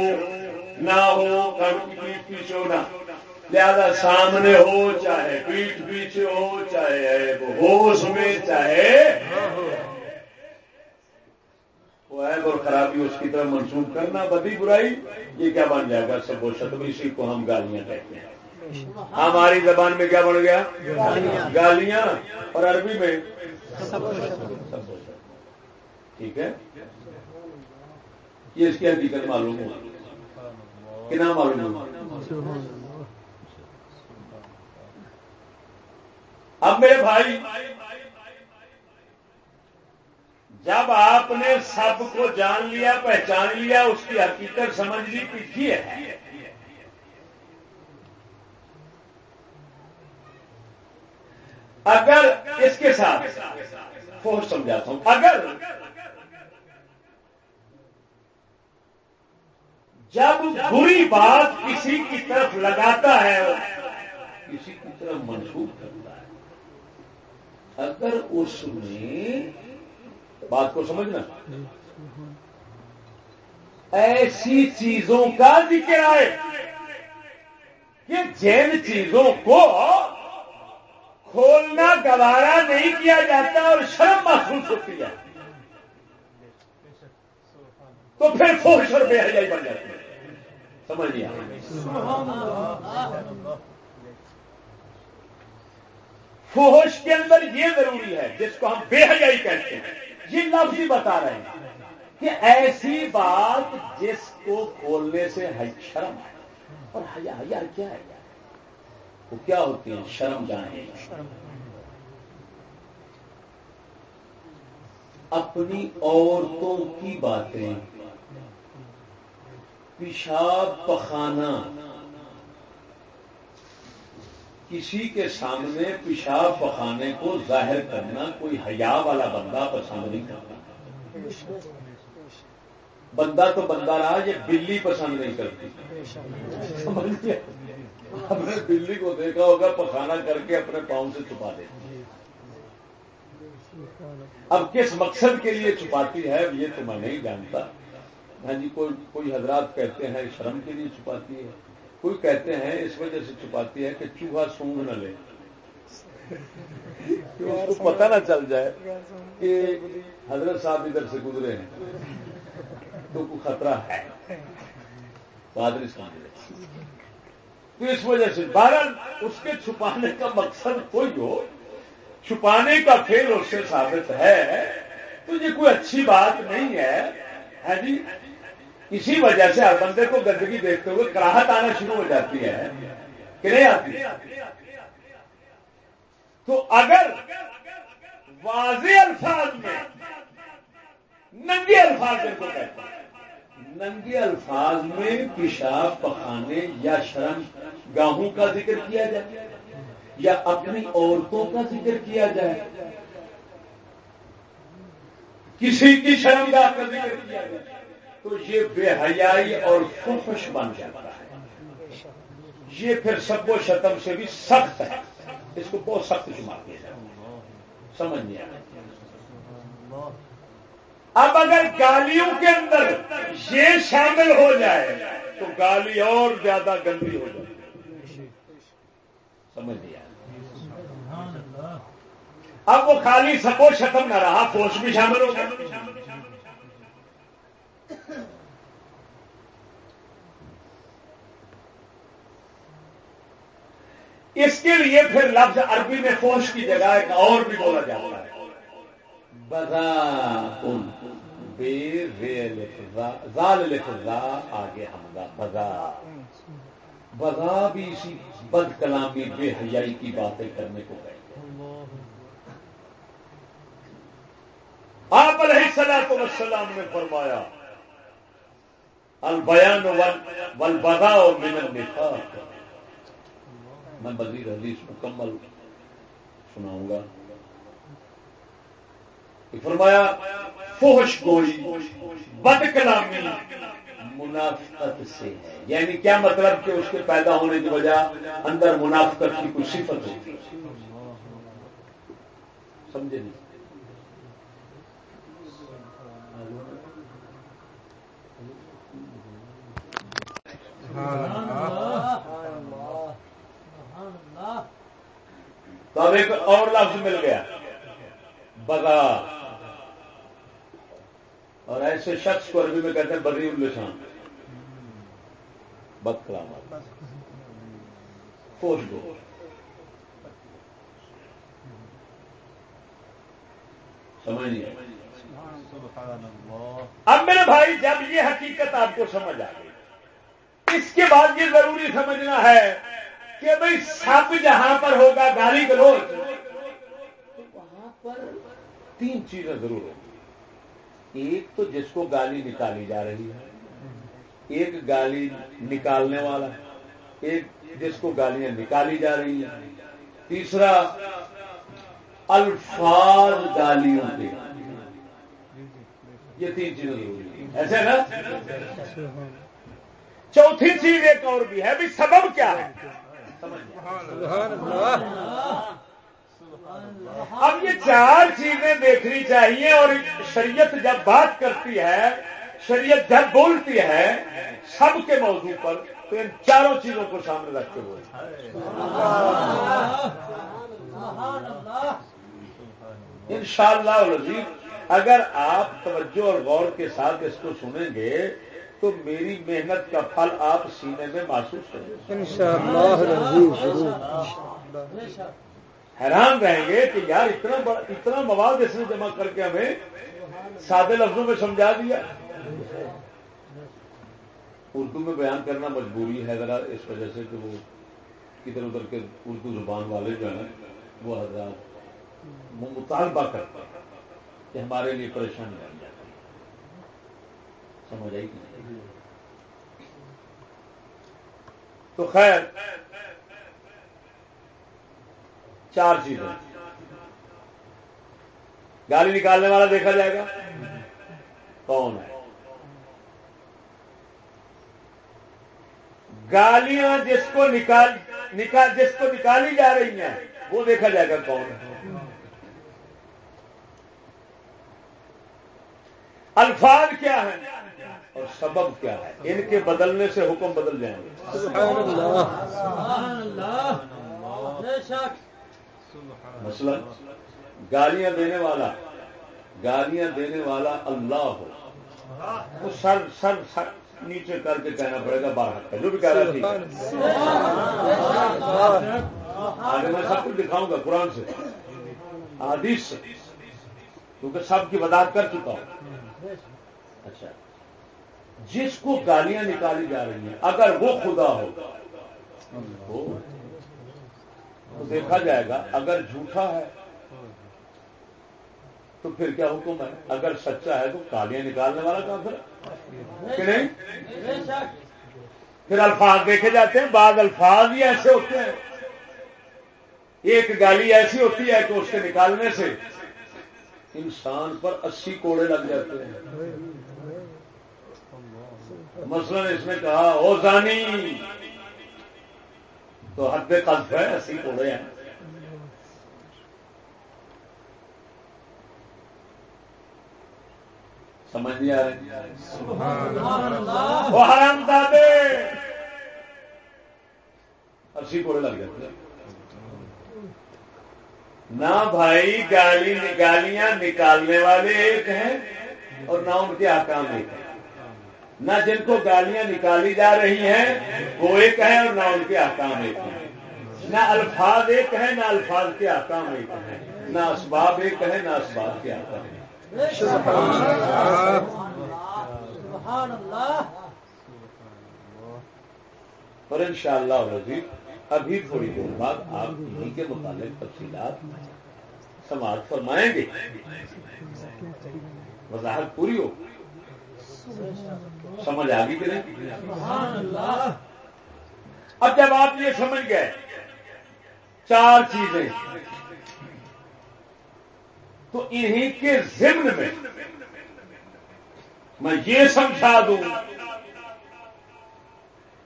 نہ ہو پیٹ پیچھے ہو نہ۔ لہذا سامنے ہو، چاہے پیٹ پیچھے ہو، چاہے عیب ہو اس میں، چاہے وہ عیب اور خرابی اس کی طرف منسوخ کرنا بدی برائی یہ کیا بن جائے گا؟ سب شتم اسی کو ہم گالیاں کہتے ہیں۔ ہماری زبان میں کیا بن گیا؟ گالیاں۔ اور عربی میں؟ ٹھیک ہے؟ یہ اس کی حقیقت معلوم ہوا۔ کہ نہ معلوم اب میرے بھائی جب آپ نے سب کو جان لیا، پہچان لیا، اس کی حقیقت سمجھ لی پیچھے ہے۔ اگر اس کے ساتھ فوج سمجھاتا ہوں، اگر جب بری بات کسی کی طرف لگاتا ہے، کسی کی طرف منسوخ کرتا ہے، اگر اس میں بات کو سمجھنا۔ ایسی چیزوں کا ذکر آئے کہ جن چیزوں کو کھولنا، گوارا نہیں کیا جاتا اور شرم محسوس ہوتی ہے۔ تو پھر فوش اور بے حجائی بن جاتی ہے۔ سمجھ لیا فوش کے اندر یہ ضروری ہے، جس کو ہم بے حجائی کہتے ہیں۔ یہ لفظ ہی بتا رہے ہیں کہ ایسی بات جس کو کھولنے سے شرم اور حیا یار کیا ہے؟ وہ کیا ہوتی ہیں؟ شرم جانے اپنی عورتوں کی باتیں، پیشاب پخانا کسی کے سامنے پیشاب پخانے کو ظاہر کرنا کوئی حیا والا بندہ پسند نہیں کرتا۔ بندہ تو بندہ رہا یہ بلی پسند نہیں کرتی۔ ہم نے بلی کو دیکھا ہوگا، پخانا کر کے اپنے پاؤں سے چھپا دے۔ اب کس مقصد کے لیے چھپاتی ہے، یہ تو میں نہیں جانتا۔ ہاں جی کوئی کوئی حضرات کہتے ہیں، شرم کے لیے چھپاتی ہے۔ کوئی کہتے ہیں اس وجہ سے چھپاتی ہے کہ چوہا سونگ نہ لے۔ اس کو پتہ نہ چل جائے کہ حضرت صاحب ادھر سے گزرے ہیں۔ تو کوئی خطرہ ہے۔ پادری سمجھ تو اس وجہ سے بہرحال اس کے چھپانے کا مقصد کوئی ہو چھپانے کا پھر اس سے ثابت ہے۔ تو یہ کوئی اچھی بات نہیں ہے جی؟ اسی وجہ سے ہر بندے کو گندگی دیکھتے ہوئے کراہت آنا شروع ہو جاتی ہے کہ نہیں آتی؟ تو اگر واضح الفاظ میں، ننگے الفاظ کو کہتے ہیں۔ ننگے الفاظ میں پیشاب، پخانے یا شرم گاہوں کا ذکر کیا جائے یا اپنی عورتوں کا ذکر کیا جائے۔ کسی کی شرم گاہ کا ذکر کیا جائے۔ تو یہ بے حیائی اور فحش بن جاتا ہے۔ یہ پھر سب و شتم سے بھی سخت ہے۔ اس کو بہت سخت شمار کیا جائے۔ سمجھ نہیں آیا اب اگر گالیوں کے اندر یہ شامل ہو جائے، تو گالی اور زیادہ گندی ہو جائے سمجھ لیا اب وہ خالی سب و شتم نہ رہا، فوج بھی شامل ہو گیا اس کے لیے پھر لفظ عربی میں فوش کی جگہ ایک اور بھی بولا جاتا ہے۔ بزا بے زال لفظا آگے حمدہ بزا۔ بزا بھی اسی بد کلامی بے حیائی کی باتیں کرنے کو گئے آپ علیہ السلام وسلام نے فرمایا البیان والبغاء من النفاق. میں بدیر حدیث مکمل سناؤں گا۔ فرمایا فوش گوئی بد کلامی منافقت سے ہے۔ یعنی کیا مطلب کہ اس کے پیدا ہونے کی وجہ اندر منافقت کی کچھ صفت ہوتی سمجھے نہیں۔ تو اب ایک اور لفظ مل گیا بگا اور ایسے شخص کو عربی میں کہتے ہیں بدری السان بد کلام۔ فوج گو سمجھ اب میرے بھائی جب یہ حقیقت آپ کو سمجھ آ گئی اس کے بعد یہ ضروری سمجھنا ہے کہ بھائی سب جہاں پر ہوگا گالی گلوچ تو وہاں پر تین چیزیں ضرور ہوں۔ ایک تو جس کو گالی نکالی جا رہی ہے، ایک گالی نکالنے والا، ایک جس کو گالیاں نکالی جا رہی ہیں۔ تیسرا، الفاظ گالیوں کے۔ یہ تین چیزیں ضروری ایسے نا؟ چوتھی چیز ایک اور بھی ہے بھی سبب کیا ہے؟ اب یہ چار چیزیں دیکھنی چاہیے اور شریعت جب بات کرتی ہے، شریعت جب بولتی ہے سب کے موضوع پر، تو ان چاروں چیزوں کو سامنے رکھتے ہوئے۔ ان شاء اللہ اگر آپ توجہ اور غور کے ساتھ اس کو سنیں گے تو میری محنت کا پھل آپ سینے میں محسوس کریں حیران رہیں گے کہ یار اتنا بڑا اتنا مواد اس نے جمع کر کے ہمیں سادے لفظوں میں سمجھا دیا۔ اردو میں بیان کرنا مجبوری ہے ذرا اس وجہ سے کہ وہ ادھر ادھر کے اردو زبان والے جو ہیں وہ حضرات مطالبہ کرتے ہیں کہ ہمارے لیے پریشانی بن جاتی سمجھ آئی کہ تو خیر، چار چیزیں۔ گالی نکالنے والا دیکھا جائے گا؟ کون؟ ہے گالیاں جس کو نکال نکال، جس کو نکالی جا رہی ہیں، وہ دیکھا جائے گا کون؟ ہے الفاظ کیا ہے اور سبب کیا ہے؟ ان کے بدلنے سے حکم بدل جائیں گے۔ مثلا گالیاں دینے والا گالیاں دینے والا اللہ ہو۔ وہ سر سر سر نیچے کر کے کہنا پڑے گا باہر جو بھی کہہ رہا آگے میں سب کچھ دکھاؤں گا قرآن سے۔ حدیث سے۔ کیونکہ سب کی وضاحت کر چکا ہوں۔ اچھا۔ جس کو گالیاں نکالی جا رہی ہیں، اگر وہ خدا ہو۔ تو دیکھا جائے گا، اگر جھوٹا ہے، تو پھر کیا حکم ہے؟ اگر سچا ہے تو گالیاں نکالنے والا کہاں پھر کہ نہیں؟ پھر الفاظ دیکھے جاتے ہیں، بعض الفاظ ہی ایسے ہوتے ہیں۔ ایک گالی ایسی ہوتی ہے کہ اس کے نکالنے سے انسان پر اسی کوڑے لگ جاتے ہیں۔ مثلا اس نے کہا او زانی تو حد قلف ہے اسی کوڑے ہیں سمجھ نہیں آ رہی؟ وہ حرام دادے اسی کوڑے لگ جاتے نہ بھائی گالی نکالیاں نکالنے والے ایک ہیں اور نہ ان کے آکام ایک ہیں۔ نہ جن کو گالیاں نکالی جا رہی ہیں وہ ایک ہے اور نہ ان کے آکام ایک ہیں نہ الفاظ ایک ہے نہ الفاظ کے آکام ایک ہیں نہ اسباب ایک ہے نہ اسباب کے آکام ہیں اور ان شاء اللہ ابھی تھوڑی دیر بعد آپ انہیں کے متعلق تفصیلات سماج فرمائیں گے۔ وضاحت پوری ہو۔ سمجھ آ گئی کہ نہیں؟ اب جب آپ یہ سمجھ گئے، چار چیزیں۔ تو انہی کے ضمن میں میں یہ سمجھا دوں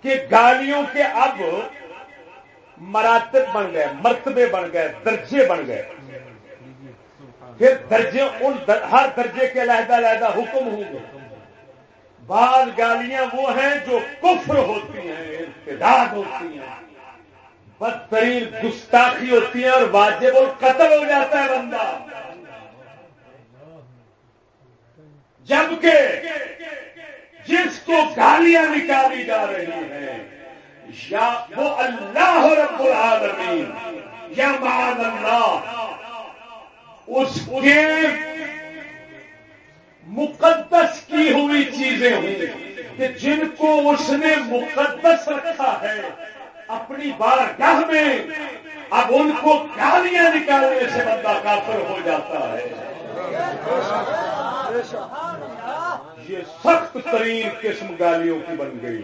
کہ گالیوں کے اب مراتب بن گئے، مرتبے بن گئے، درجے بن گئے۔ پھر درجے، ان در، ہر درجے کے علیحدہ علیحدہ حکم ہوں گے۔ بعض گالیاں وہ ہیں جو کفر ہوتی ہیں، ارتداد ہوتی ہیں۔ بدترین گستاخی ہوتی ہے اور واجب اور قتل ہو جاتا ہے بندہ۔ جبکہ جس کو گالیاں نکالی جا رہی ہیں، یا وہ اللہ رب العالمین، یا معاذ اللہ، اس کے مقدس کی ہوئی چیزیں ہوں کہ جن کو اس نے مقدس رکھا ہے، اپنی بارگاہ میں اب ان کو گالیاں نکالنے سے بندہ کافر ہو جاتا ہے۔ یہ سخت ترین قسم گالیوں کی بن گئی۔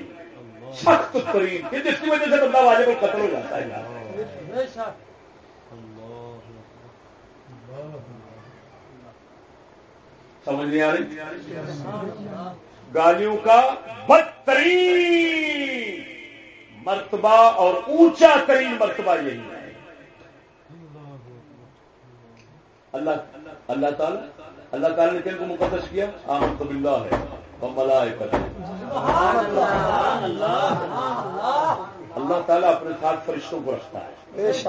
سخت ترین، جس کی وجہ سے بندہ واجب کو قتل ہو جاتا ہے۔ سمجھ نہیں آ رہی؟ گالیوں کا بدترین مرتبہ اور اونچا ترین مرتبہ یہی ہے۔ اللہ اللہ تعالی اللہ تعالی نے کن کو مقدس کیا؟ آمد تو بندہ ہے۔ ملا اللہ تعالیٰ اپنے ساتھ فرشتوں کو رکھتا ہے۔ اس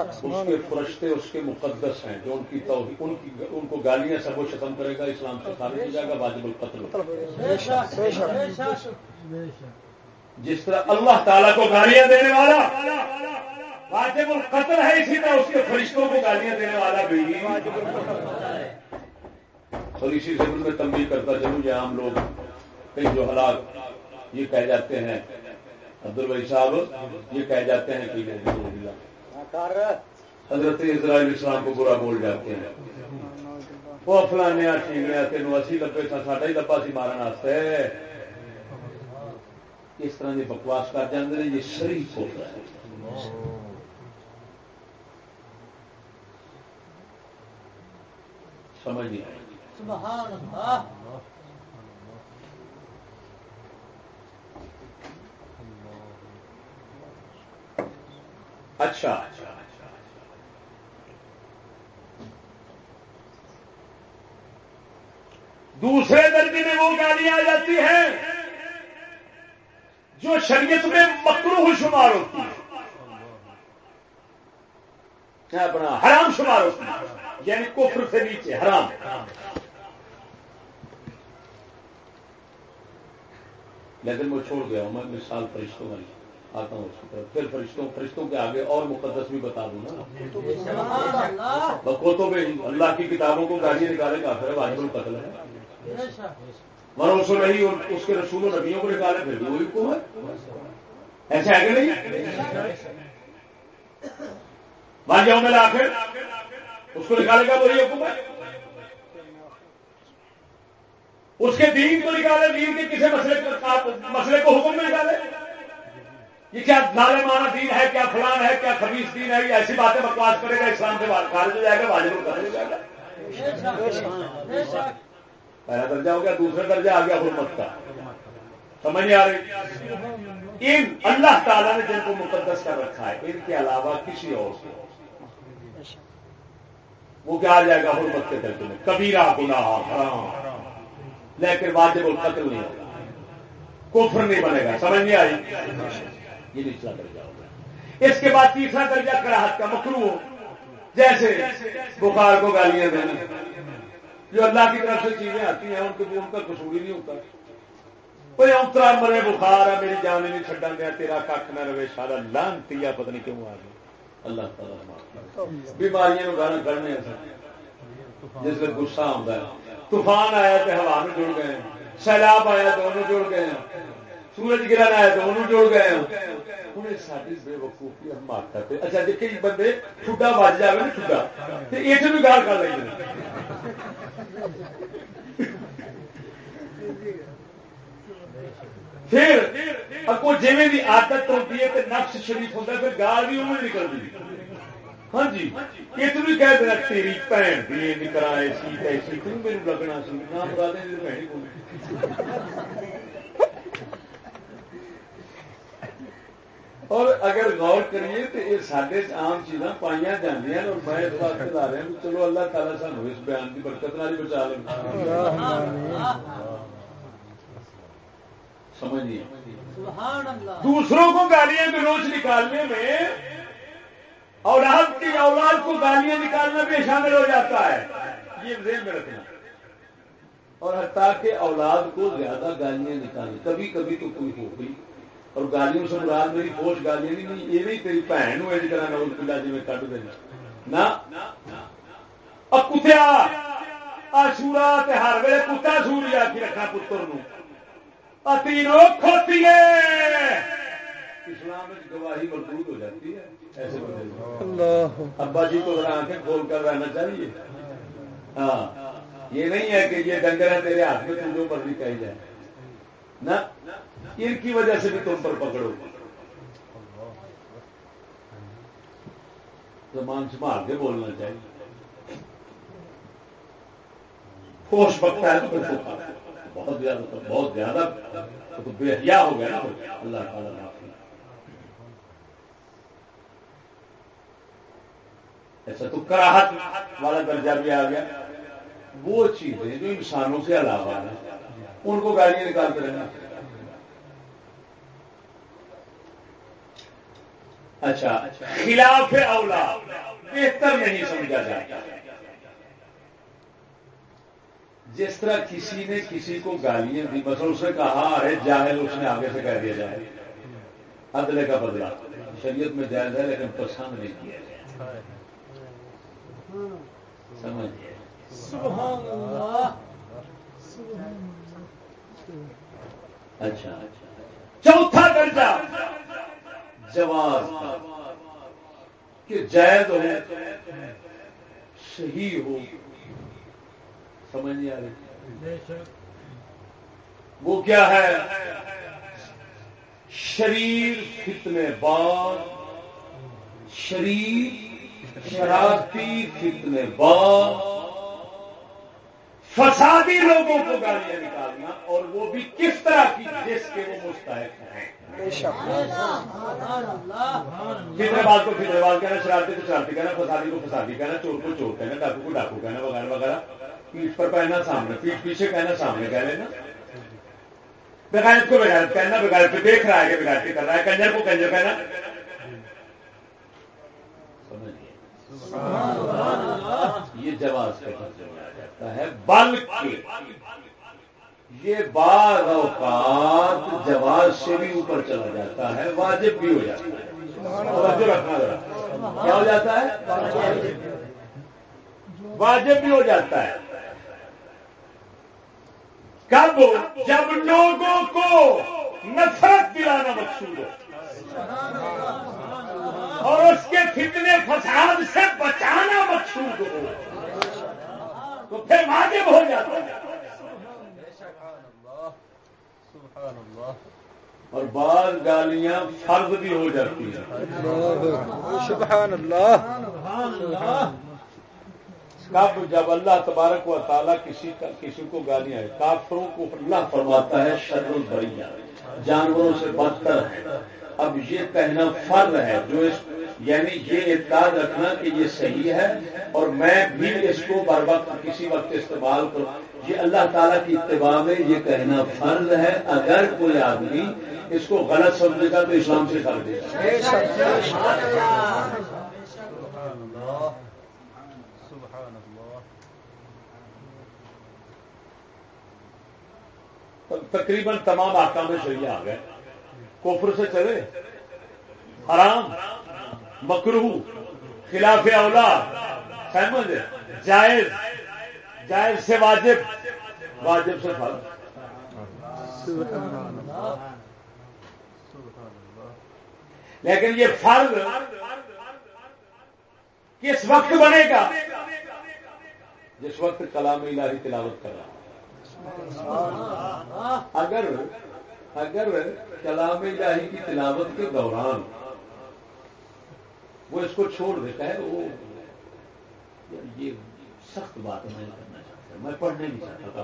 کے فرشتے اس کے مقدس ہیں جو ان کی توحید ان کی ان کو گالیاں سب وہ ختم کرے گا اسلام سے خارج ہو جائے گا واجب القتل جس طرح اللہ تعالیٰ کو گالیاں دینے والا واجب القتل ہے اسی طرح اس کے فرشتوں کو گالیاں دینے والا بھی۔ اور اسی سے میں تنبیہ کرتا چلوں یہ عام لوگ کئی جو حالات یہ کہہ جاتے ہیں عبد البئی صاحب، یہ کہہ جاتے ہیں کہ حضرت اسرائیل اسلام کو برا بول جاتے ہیں۔ وہ فلانے ٹھیک تین اسی لبے تھا ساڈا ہی لبا سی مارن واسطے۔ اس طرح کی بکواس کر جاتے ہیں، یہ شریف ہو رہا ہے سمجھ نہیں آئی۔ اچھا۔ دوسرے درجے میں وہ گاڑیاں آ جاتی ہیں جو شریعت میں مکرو شمار ہوتی ہے اپنا حرام شمار ہوتی ہے یعنی کفر سے نیچے، حرام۔ لیکن میں چھوڑ گیا ہوں، میں مثال فرشتوں والی آتا ہوں اس کی طرف۔ پھر فرشتوں فرشتوں کے آگے اور مقدس بھی بتا دوں نا۔ بکوتوں میں اللہ کی کتابوں کو گاڑی نکالے گا پھر واجب القتل ہے۔ مرو سو نہیں، اور اس کے رسول و نبیوں کو نکالے پھر بھی۔ وہی کو ہے؟ ایسے آگے نہیں مان جاؤں میں آخر۔ اس کو نکالے گا وہی حکومت؟ اس کے دین کو نکالے، دین کے کسی مسئلے مسئلے کو حکم میں نکالے؟ یہ کیا نالے مانا دین ہے، کیا فلان ہے، کیا خبیص دین ہے، یہ ایسی باتیں بکواس کرے گا، اسلام سے خارج ہو جائے گا، واجب ہو جائے گا۔ پہلا درجہ ہو گیا، دوسرا درجہ آ گیا حرمت کا۔ سمجھ نہیں آ رہی؟ ان اللہ تعالیٰ نے جن کو مقدس کر رکھا ہے، ان کے علاوہ کسی اور سے وہ کیا آ جائے گا؟ حرمت کے درجے میں۔ کبیرہ، گناہ، حرام۔ لیکن واجب القتل نہیں ہوگا۔ کفر نہیں بنے گا۔ سمجھ نہیں آئی؟ یہ نچلا درجہ ہوگا اس کے بعد تیسرا درجہ کراہت کا مکرو ہو جیسے بخار کو گالیاں دینا۔ جو اللہ کی طرف سے چیزیں آتی ہیں، ان کو ان کا قصور ہی نہیں ہوتا۔ کوئی اترا مرے بخار ہے میری جان نہیں چڈا دیا تیرا کھ نہ رہے، سارا لان تیا پتہ نہیں کیوں آ گیا۔ اللہ تعالیٰ بیماریاں گانا کرنے جس میں گسا آتا ہے۔ طوفان آیا تو ہوا میں جڑ گئے سیلاب آیا تو انہوں جڑ گئے سورج گرہن آیا تو انہوں جڑ گئے ہوں ساری بے وقوفی ہم مارتا پہ اچھا جی کئی بندے ٹھڈا بج جائے نا ٹھڈا تو یہ بھی گال کر لیں پھر اگو جی بھی عادت ہوتی ہے تو نقش شریف ہوتا ہے، پھر گال بھی انہوں نکلتی ہاں جی یہ تو بھی کہہ دینا تیری بھن بھی کرائے سی ایسی تم میرے لگنا سی نہ بتا دیں بھن بول اور اگر غور کریے تو یہ سارے عام چیزاں پائی ہیں اور میں اس بتا رہا ہوں چلو اللہ تعالیٰ سانو اس بیان کی برکت نہ بچا لیں سمجھیے۔ دوسروں کو گالیاں گلوچ نکالنے میں اولاد کی اولاد کو گالیاں نکالنا بھی شامل ہو جاتا ہے۔ یہ ذہن میں رکھنا۔ اور حتیٰ کہ اولاد کو زیادہ گالیاں نکالیں۔ کبھی کبھی تو کوئی ہو گئی۔ اور گالیوں سے مراد میری پوچھ گالیاں نہیں یہ نہیں تیری بھن ہوئے جی طرح نوز پلا جی میں کٹ دینا۔ نہ کتیا آشورا ہر ویلے کتا سوری آ کے رکھنا پتر کھوتی ہے اسلام میں گواہی مضبوط ہو جاتی ہے ایسے ابا جی کو ذرا آنکھیں کھول کر رہنا چاہیے۔ ہاں یہ نہیں ہے کہ یہ ڈنگر ہے تیرے ہاتھ میں تم جو مرضی کہی جائے۔ نہ ان کی وجہ سے بھی تم پر پکڑو۔ زمان سنبھال کے بولنا چاہیے۔ خوش پکتا ہے تو بہت زیادہ بہت زیادہ تو بے حیا ہو گیا نا۔ اللہ تعالیٰ ایسا تو کراہت والا درجہ بھی آ گیا۔ وہ چیزیں جو انسانوں سے علاوہ ہیں۔ ان کو گاڑیاں نکالتے رہنا اچھا خلاف اولا۔ بہتر نہیں سمجھا جاتا۔ جس طرح کسی نے کسی کو گالیاں دی مثلا اس نے کہا ارے جاہل اس نے آگے سے کہہ دیا جائے۔ ادلے کا بدلا شریعت میں جائز ہے، لیکن پسند نہیں کیا جائے۔ سمجھ اچھا چوتھا درجہ۔ جواز کہ جائز ہو صحیح ہو۔ سمجھ نہیں آ رہی۔ وہ کیا ہے؟ شریر فتنے بعد شریر شرارتی فتنے بعد۔ فسادی لوگوں کو گالیاں نکالنا اور وہ بھی کس طرح کی جس کے وہ مستحق ہیں۔ بات کو بات کہنا شرارتی کو شرارتی کہنا فسادی کو فسادی کہنا چور کو چور کہنا ڈاکو کو ڈاکو کہنا وغیرہ وغیرہ۔ پیٹ پر کہنا سامنے پیٹ پیچھے کہنا سامنے کہہ لینا۔ بغیرت کو بغیرت کہنا بغیرت پہ دیکھ رہا ہے کہ بغیرتی کر رہا ہے کنجر کو کنجر کہنا۔ یہ جواز کا جاتا ہے، بلکہ یہ بعض اوقات جواز سے بھی اوپر چلا جاتا ہے، واجب بھی ہو جاتا ہے۔ کیا ہو جاتا ہے؟ واجب بھی ہو جاتا ہے۔ کب؟ جب لوگوں کو نفرت دلانا مقصود ہو۔ اور اس کے فتنے فساد سے بچانا مقصود ہو۔ تو پھر واجب ہو جاتا ہے اور بعض گالیاں فرض بھی ہو جاتی ہیں۔ سبحان اللہ۔ کب جب اللہ تبارک و تعالیٰ کسی کا کسی کو گالیاں ہے کافروں کو اللہ فرماتا ہے شر البریہ۔ جانوروں سے بدتر ہے۔ اب یہ کہنا فرض ہے جو اس یعنی یہ اطلاع رکھنا کہ یہ صحیح ہے اور میں بھی اس کو بر وقت کسی وقت استعمال کروں۔ یہ اللہ تعالیٰ کی اتباع میں یہ کہنا فرض ہے۔ اگر کوئی آدمی اس کو غلط سمجھے گا تو اسلام سے کر دے گا۔ تقریباً تمام آکام میں شریعہ آ گئے۔ کوفر سے چلے۔ حرام مکرو خلاف اولا سہمت جائز جائز سے واجب۔ واجب سے پھل لیکن یہ فرض کس وقت بنے گا؟ جس وقت کلام الہی تلاوت کر رہا اگر اگر کلام الہی کی تلاوت کے دوران وہ اس کو چھوڑ دیتا ہے، وہ یہ سخت بات میں کرنا چاہتا میں پڑھنے نہیں چاہتا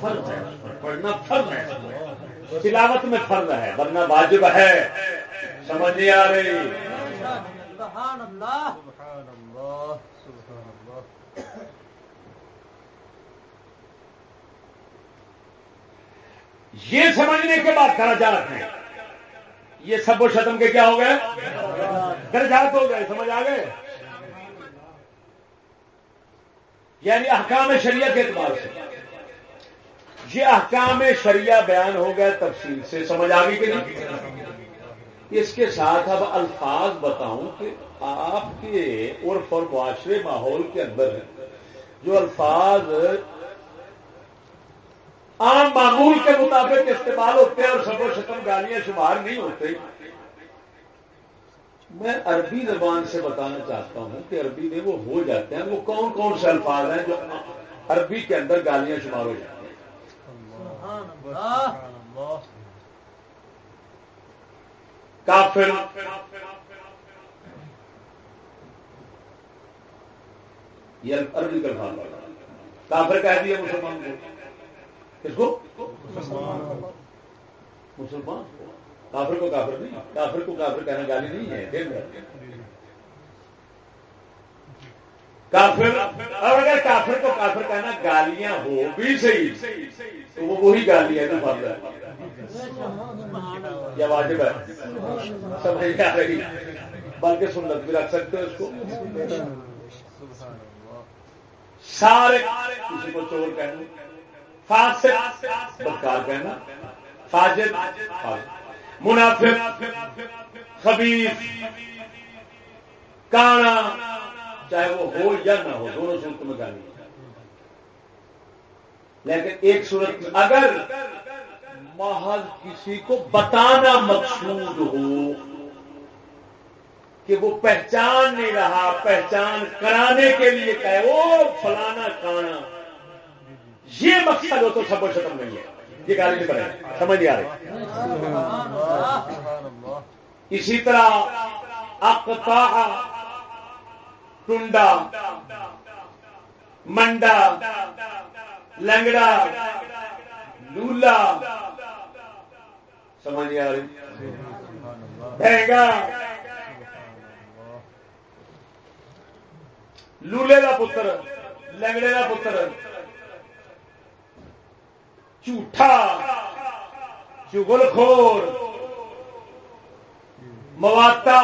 فرض ہے، پڑھنا فرض ہے۔ تلاوت میں فرض ہے، ورنہ واجب ہے۔ سمجھ نہیں آ رہی۔ یہ سمجھنے کے بعد درجات ہیں۔ یہ سب و شتم کے کیا ہو گئے؟ درجات ہو گئے، سمجھ آ گئے؟ یعنی احکام شریعت کے اعتبار سے۔ یہ احکام شریعہ بیان ہو گئے تفصیل سے، سمجھ آ گئی کہ نہیں؟ اس کے ساتھ اب الفاظ بتاؤں کہ آپ کے عرف اور معاشرے ماحول کے اندر جو الفاظ عام معمول کے مطابق استعمال ہوتے ہیں اور سب و شکم گالیاں شمار نہیں ہوتے۔ میں عربی زبان سے بتانا چاہتا ہوں کہ عربی میں وہ ہو جاتے ہیں، وہ کون کون سے الفاظ ہیں جو عربی کے اندر گالیاں شمار ہو جاتی ہیں؟ کافر۔ یہ عربی کا الفاظ کافر کہہ دیا مسلمان کو۔ کس کو مسلمان کافر کو کافر نہیں، کافر کو کافر کہنا گالی نہیں ہے کافر، اور اگر کافر کو کافر کہنا گالیاں ہو بھی صحیح، تو وہ وہی گالی ہے نا فرض یا واجب ہے۔ سمجھ آ رہی۔ بلکہ سنت بھی رکھ سکتے ہو اس کو۔ سارے کسی کو چور کہنا۔ فاسق، بدکار کہنا، فاجر منافق خبیث کانا، چاہے وہ ہو یا نہ ہو، دونوں صورت میں گالی لیکن ایک صورت اگر محض کسی کو بتانا مقصود ہو کہ وہ پہچان نہیں رہا، پہچان کرانے کے لیے کہ وہ فلانا کانا یہ مقصد ہو تو سب ختم نہیں ہے۔ یہ گالی نہیں پڑے سمجھ نہیں آ رہی۔ اسی طرح اقتا ٹنڈا، منڈا، لنگڑا، لولا۔ سمجھ نہیں آ رہی۔ بہنگا لولے کا پتر، لنگڑے کا پتر۔ جھوٹا چگل خور مواتا۔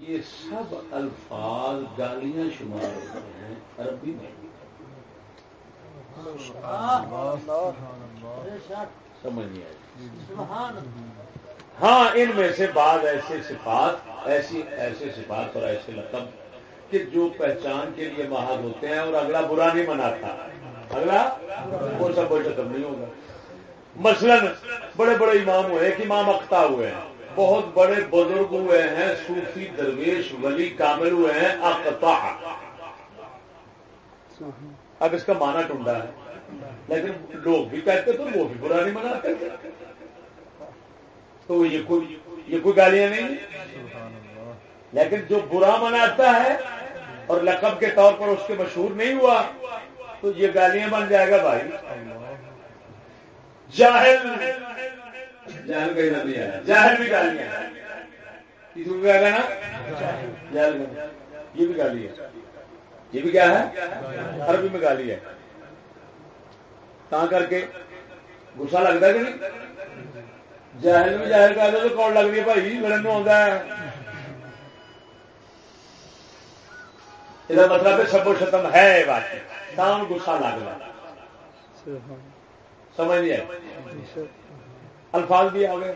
یہ سب الفاظ گالیاں شمار ہوتے ہیں عربی میں۔ سمجھ نہیں آئی۔ ہاں ان میں سے بعض ایسے صفات، ایسی، ایسے صفات اور ایسے لقب کہ جو پہچان کے لیے محاذ ہوتے ہیں اور اگلا برا نہیں مناتا۔ اگلا؟ وہ سب کوئی ختم نہیں ہوگا۔ مثلا بڑے بڑے امام ہوئے ایک امام اختہ ہوئے ہیں۔ بہت بڑے بزرگ ہوئے ہیں، صوفی درویش، ولی کامل ہوئے ہیں، اقتا۔ اب اس کا مانا ٹنڈا ہے۔ لیکن لوگ بھی کہتے تو وہ بھی برا نہیں مناتے۔ تو یہ کوئی یہ کوئی گالیاں نہیں لیکن جو برا مناتا ہے اور لقب کے طور پر اس کے مشہور نہیں ہوا تو یہ گالیاں بن جائے گا بھائی۔ جاہل۔ جاہل کہیں نہیں آیا جاہل بھی گالیاں کسی کو کیا کہنا جاہل یہ بھی گالی ہے یہ بھی کیا ہے؟ عربی میں گالی ہے۔ کہاں کر کے گسا لگتا کہ نہیں؟ جاہل بھی جاہل کر دو تو کون لگ رہی ہے بھائی؟ میرے میں آتا مطلب ہے۔ یہ مطلب سب و ختم ہے بات۔ کام گسا لگ رہا سمجھ نہیں الفاظ بھی آ گئے۔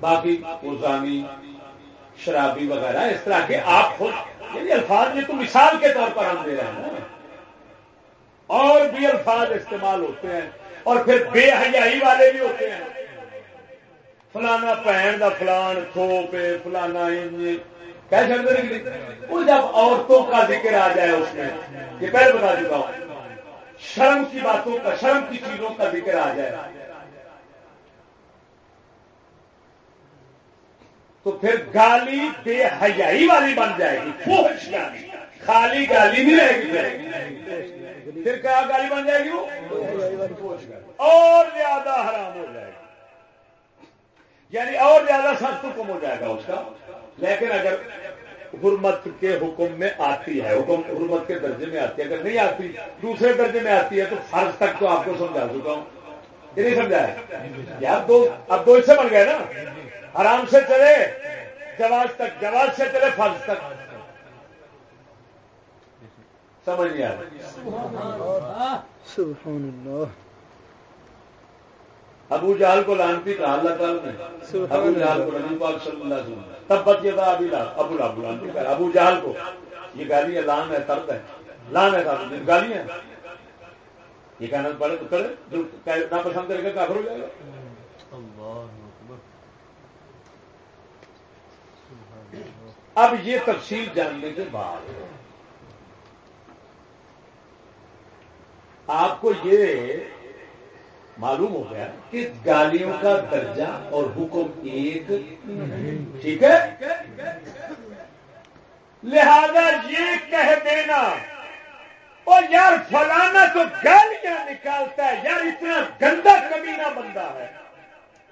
باقی ازانی شرابی وغیرہ، اس طرح کے آپ خود یعنی الفاظ میں تو مثال کے طور پر ہم دے رہے ہیں اور بھی الفاظ استعمال ہوتے ہیں، اور پھر بے حیائی والے بھی ہوتے ہیں۔ فلانا پہن کا فلان تھوپے فلانا کہہ سکتے وہ جب عورتوں کا ذکر آ جائے اس میں، یہ پہلے بتا چکا ہوں۔ شرم کی باتوں کا، شرم کی چیزوں کا ذکر آ جائے۔ تو پھر گالی بے حیائی والی بن جائے گی۔ فوش گالی خالی گالی نہیں رہے گی۔ پھر کیا گالی بن جائے گی وہ؟ اور زیادہ حرام ہو جائے گا یعنی اور زیادہ سخت کم ہو جائے گا اس کا۔ لیکن اگر حرمت کے حکم میں آتی ہے حکم حرمت کے درجے میں آتی ہے اگر نہیں آتی دوسرے درجے میں آتی ہے تو فرض تک تو آپ کو سمجھا چکا ہوں۔ یہ نہیں سمجھا ہے؟ یار دو اب دو حصے بن گئے نا۔ آرام سے چلے جواز تک جواز سے چلے فرض تک۔ سمجھ نہیں آ رہا ابو جہل کو لانتی کہا اللہ تعالیٰ نے۔ ابو جہل کو نبی پاک صلی اللہ علیہ وسلم تب بت یہ ابھی ابو ابو لانتی ابو جہل کو۔ یہ گالی ہے، لان ہے، ترد ہے۔ لانے کا گالی ہیں یہ کہنا پڑے تو کرے۔ جو نہ پسند کرے گا، کافر ہو جائے گا۔ اب یہ تفصیل جاننے کے بعد آپ کو یہ معلوم ہو گیا کہ گالیوں کا درجہ اور حکم ایک ٹھیک ہے؟ لہذا یہ کہہ دینا اور یار فلانا تو گالیاں نکالتا ہے، یار اتنا گندا کمینہ بندہ ہے۔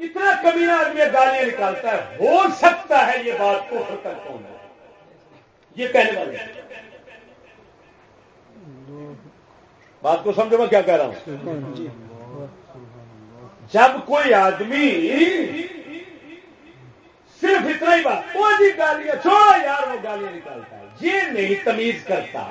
اتنا کمینہ آدمی گالیاں نکالتا ہے۔ ہو سکتا ہے یہ بات کو تک کون ہے یہ کہنے والے بات کو سمجھو میں کیا کہہ رہا ہوں؟ جی۔ جب کوئی آدمی صرف اتنا ہی بات، وہ جی گالیاں چھوڑا یار، وہ گالیاں نکالتا ہے۔ یہ نہیں تمیز کرتا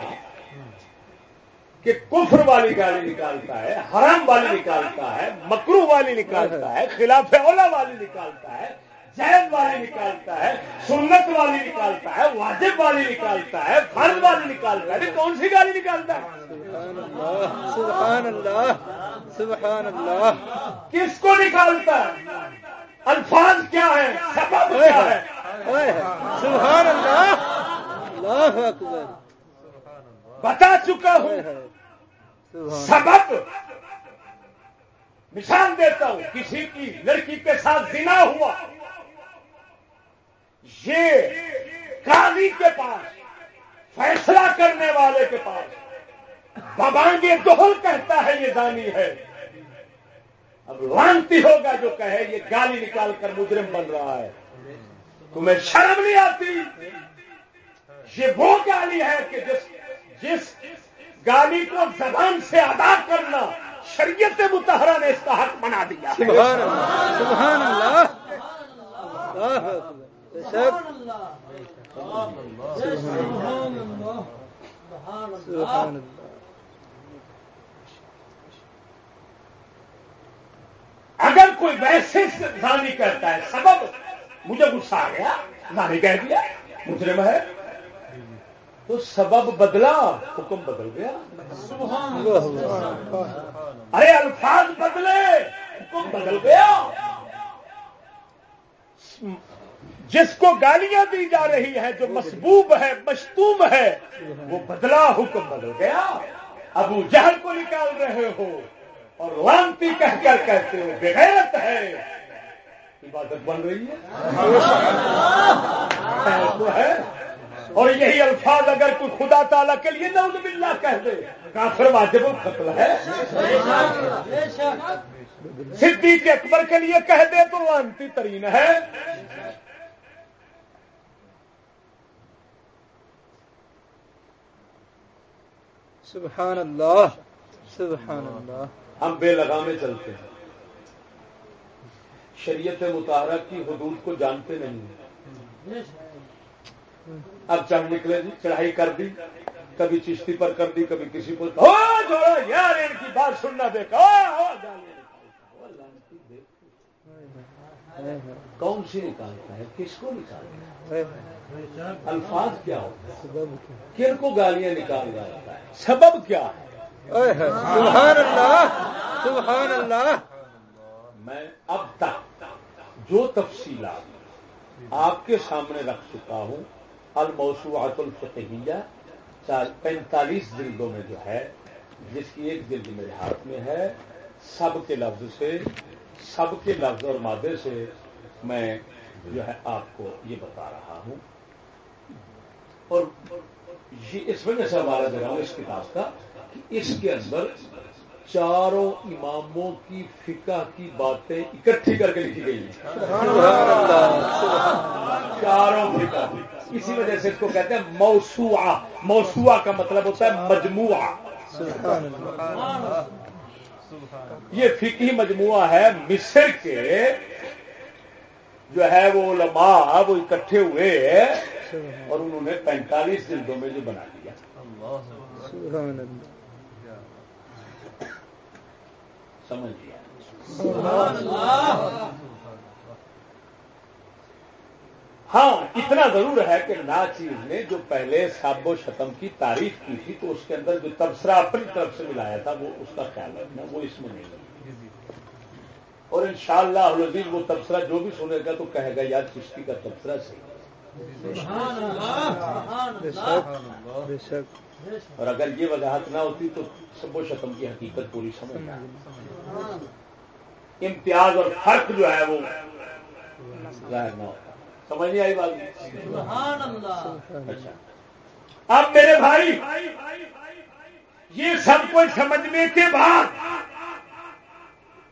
کہ کفر والی گالی نکالتا ہے، حرام والی نکالتا ہے مکرو والی نکالتا ہے، خلاف اولا والی نکالتا ہے۔ جید والی نکالتا ہے سنت والی نکالتا ہے واجب والی نکالتا ہے فرض والی نکالتا ہے کون سی گالی نکالتا ہے؟ سبحان اللہ سبحان اللہ کس کو نکالتا ہے؟ الفاظ کیا ہے سبب کیا ہے سبحان اللہ۔ اللہ اکبر۔ بتا چکا ہوں۔ سبب۔ مثال دیتا ہوں کسی کی لڑکی کے ساتھ زنا ہوا۔ یہ قاضی کے پاس، فیصلہ کرنے والے کے پاس۔ ببانگے دوہل کہتا ہے، یہ دانی ہے۔ اب لانتی ہوگا جو کہے، یہ گالی نکال کر مجرم بن رہا ہے۔ تمہیں شرم نہیں آتی؟ یہ وہ گالی ہے کہ جس جس گالی کو زبان سے ادا کرنا شریعت متحرہ نے اس کا حق بنا دیا سبحان سبحان اللہ۔ اللہ۔ اگر کوئی ویسے زانی کرتا ہے، سبب مجھے غصہ آ گیا زانی کہہ دیا، مجرم ہے۔ تو سبب بدلا، حکم بدل گیا۔ ارے، الفاظ بدلے، حکم بدل گیا۔ جس کو گالیاں دی جا رہی ہے، جو مسبوب ہے، مشتوم ہے، وہ بدلا حکم بدل گیا۔ ابو جہل کو نکال رہے ہو اور لانتی کہہ کر کہتے ہو بغیرت ہے۔ عبادت بن رہی ہے۔ اور یہی الفاظ اگر کوئی خدا تعالیٰ کے لیے نوز باللہ کہہ دے، کافر واجب القتل ہے۔ صدیق اکبر کے لیے کہہ دے تو لانتی ترین ہے۔ سبحان اللہ سبحان اللہ ہم بے لگامے چلتے ہیں۔ شریعت مطالعہ کی حدود کو جانتے نہیں ہیں۔ اب چڑھ نکلے جی چڑھائی کر دی کبھی چشتی پر کر دی کبھی کسی پر۔ یار ان کی بات سننا دیکھا کون سی نکالتا ہے؟ کس کو نکالتا ہے؟ الفاظ کیا ہوتا ہے کن کو گالیاں نکال جاتا ہے؟ سبب کیا؟ ہے سبحان اللہ سبحان اللہ۔ میں اب تک جو تفصیلات آپ کے سامنے رکھ چکا ہوں الموسوعات الفقہیہ پینتالیس جلدوں میں جو ہے جس کی ایک جلد میرے ہاتھ میں ہے سب کے لفظ سے سب کے لفظ اور مادے سے میں جو ہے آپ کو یہ بتا رہا ہوں۔ اور یہ اس وجہ سے حوالہ دے رہا ہوں اس کتاب کا کہ اس کے اندر چاروں اماموں کی فقہ کی باتیں اکٹھی کر کے لکھی گئی ہیں۔ چاروں فقہ۔ اسی وجہ سے اس کو کہتے ہیں موسوا موسوا کا مطلب ہوتا ہے مجموعہ۔ یہ فقہی مجموعہ ہے مصر کے جو ہے وہ علماء وہ اکٹھے ہوئے اور انہوں نے پینتالیس جلدوں میں جو بنا دیا۔ سمجھ لیا ہاں اتنا ضرور ہے کہ نا چیز نے جو پہلے ساب و شتم کی تعریف کی تھی تو اس کے اندر جو تبصرہ اپنی طرف سے ملایا تھا وہ اس کا خیال رکھنا وہ اس میں نہیں اور ان شاء اللہ وہ تبصرہ جو بھی سنے گا تو کہے گا یار کشتی کا تبصرہ صحیح۔ اور اگر یہ وضاحت نہ ہوتی تو سب و شتم کی حقیقت پوری سمجھ امتیاز اور فرق جو ہے وہ ظاہر نہ ہوتا۔ سمجھ نہیں آئی بات؟ اچھا۔ اب میرے بھائی یہ سب کچھ سمجھنے کے بعد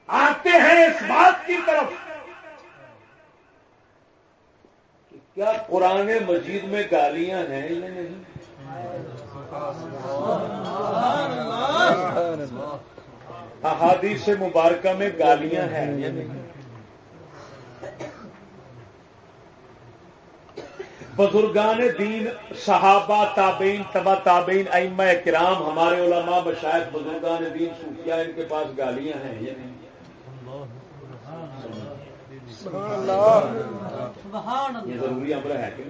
آتے ہیں اس بات کی طرف۔ کیا قرآن مجید میں گالیاں ہیں یا نہیں؟ احادیث مبارکہ میں گالیاں ہیں یا نہیں؟ بزرگان دین، صحابہ، تابعین، تبا تابعین، ائمہ کرام، ہمارے علماء بشاید بزرگان دین صوفیہ ان کے پاس گالیاں ہیں یہ نہیں؟ یہ ضروری امر ہے کہ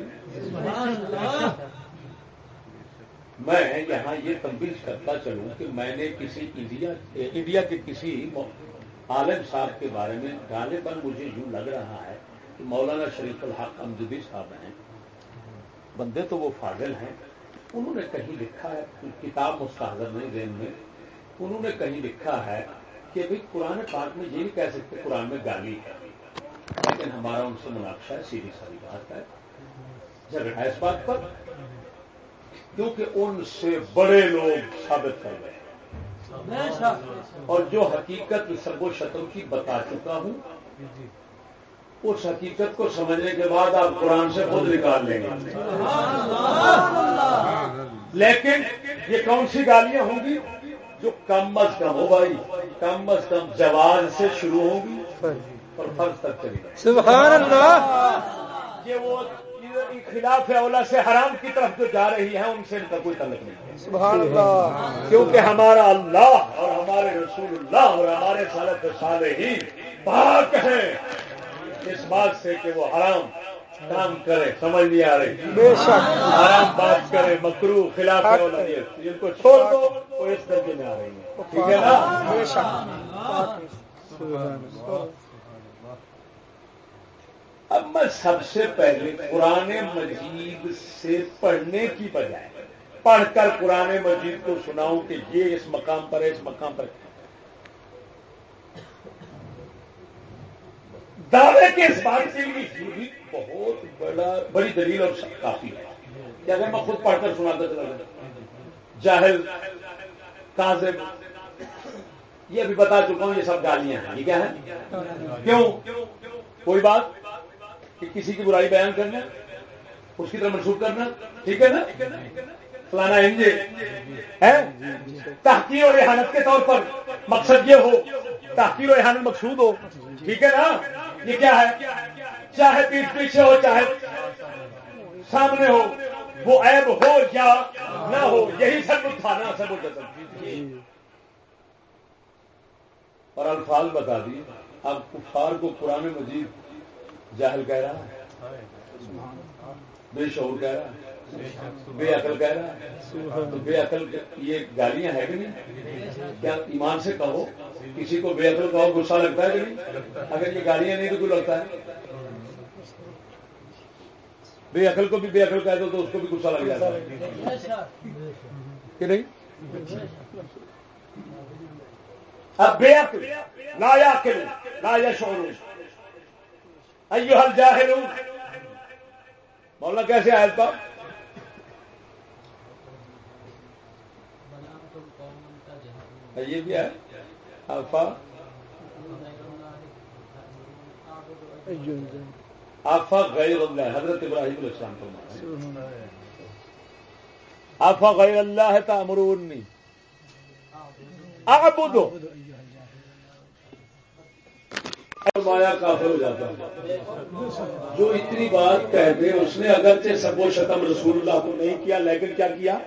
میں یہاں یہ تنبیش کرتا چلوں کہ میں نے کسی انڈیا انڈیا کے کسی عالم صاحب کے بارے میں غالباً مجھے یوں لگ رہا ہے کہ مولانا شریف الحق امجدی صاحب ہیں۔ بندے تو وہ فاضل ہیں۔ انہوں نے کہیں لکھا ہے کتاب مستحضر نہیں دین میں۔ انہوں نے کہیں لکھا ہے کہ بھائی قرآن پاک میں یہ نہیں کہہ سکتے قرآن میں گالی ہے۔ لیکن ہمارا ان سے مناقشہ ہے، سیدھی ساری بات ہے۔ جھگڑا اس بات پر، کیونکہ ان سے بڑے لوگ ثابت کر گئے اور جو حقیقت سب و شتم کی بتا چکا ہوں، اس حقیقت کو سمجھنے کے بعد آپ قرآن سے خود نکال لیں گے۔ لیکن یہ کون سی گالیاں ہوں گی؟ جو کم از کم ہو بھائی، کم از کم جواز سے شروع ہوگی اور فرض تک چلی سبحان اللہ! یہ وہ خلاف اولا سے حرام کی طرف جو جا رہی ہے ان سے ان کا کوئی تعلق نہیں۔ سبحان اللہ! کیونکہ ہمارا اللہ اور ہمارے رسول اللہ اور ہمارے سالت سالے ہی پاک ہیں۔ اس بات سے کہ وہ حرام کام کرے سمجھ نہیں آ رہی۔ بے شک! حرام بات کرے مکرو خلاف جن کو چھوڑ دو وہ اس درجے میں آ رہی ہے ٹھیک ہے نا؟ بے شک! اب میں سب سے پہلے قرآن مجید سے پڑھنے کی بجائے پڑھ کر قرآن مجید کو سناؤں کہ یہ اس مقام پر ہے، اس مقام پر دعوے کے اس بات کے لیے یہ بھی بہت بڑا، بڑی دلیل اور کافی ہے۔ کہ اگر میں خود پڑھ کر سناتا چلا جاتا۔ جاہل کاظم یہ بھی بتا چکا ہوں، یہ سب گالیاں ہیں، یہ کیا ہے کیوں؟ کوئی بات؟ کہ کسی کی برائی بیان کرنا، اس کی طرح منسوخ کرنا، ٹھیک ہے نا؟ فلانا انجے ہے تحقیر اور ریحانت کے طور پر مقصد یہ ہو، تحقیر اور ریحانت مقصود ہو، ٹھیک ہے نا؟ یہ کیا ہے؟ چاہے پیٹ پیچھے ہو، چاہے سامنے ہو، وہ عیب ہو یا نہ ہو، یہی سب تھا نا سب اور الفاظ بتا دی اب کفار کو قرآن مجید جاہل کہہ رہا ہے۔ بے شعور کہہ رہا ہے۔ بے عقل کہہ رہا ہے۔ تو بے عقل یہ گالیاں ہیں کہ نہیں؟ کیا ایمان سے کہو؟ کسی کو بے عقل کہو، غصہ لگتا ہے کہ نہیں؟ اگر یہ گالیاں نہیں تو کیوں لگتا ہے؟ بے عقل کو بھی بے عقل کہہ دو تو اس کو بھی غصہ لگ جاتا ہے۔ کہ نہیں؟ اب بے عقل، لا یا عقل لا یا شعور ایو حل جاہل مولانا کیسے آئے پاپ یہ بھی ہے؟ آفا آفا غیر اللہ، حضرت ابراہیم علیہ السلام فرمایا آفا غیر اللہ ہے تامرونی اعبدو۔ مایا کافر ہو جاتا ہے۔ جو اتنی بات کہہ دے، اس نے اگرچہ سب و شتم رسول اللہ کو نہیں کیا، لیکن کیا کیا؟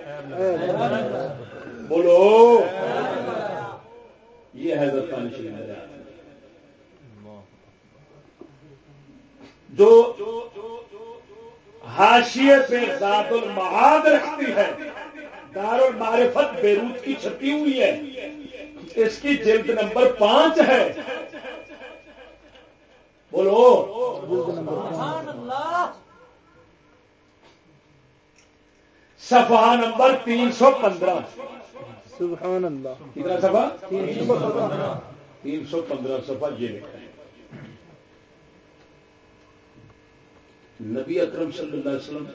بولو۔ یہ حیدر خان شریف جو حاشیے پہ ذات المعاد رکھتی ہے دار المعرفت بیروت کی چھپی ہوئی ہے۔ اس کی جلد نمبر پانچ ہے۔ بولو۔ صفحہ نمبر تین سو پندرہ۔ سبحان اللہ۔ کتنا سفا تین سو پندرہ۔ سفا یہ لکھا ہے۔ نبی اکرم صلی اللہ علیہ وسلم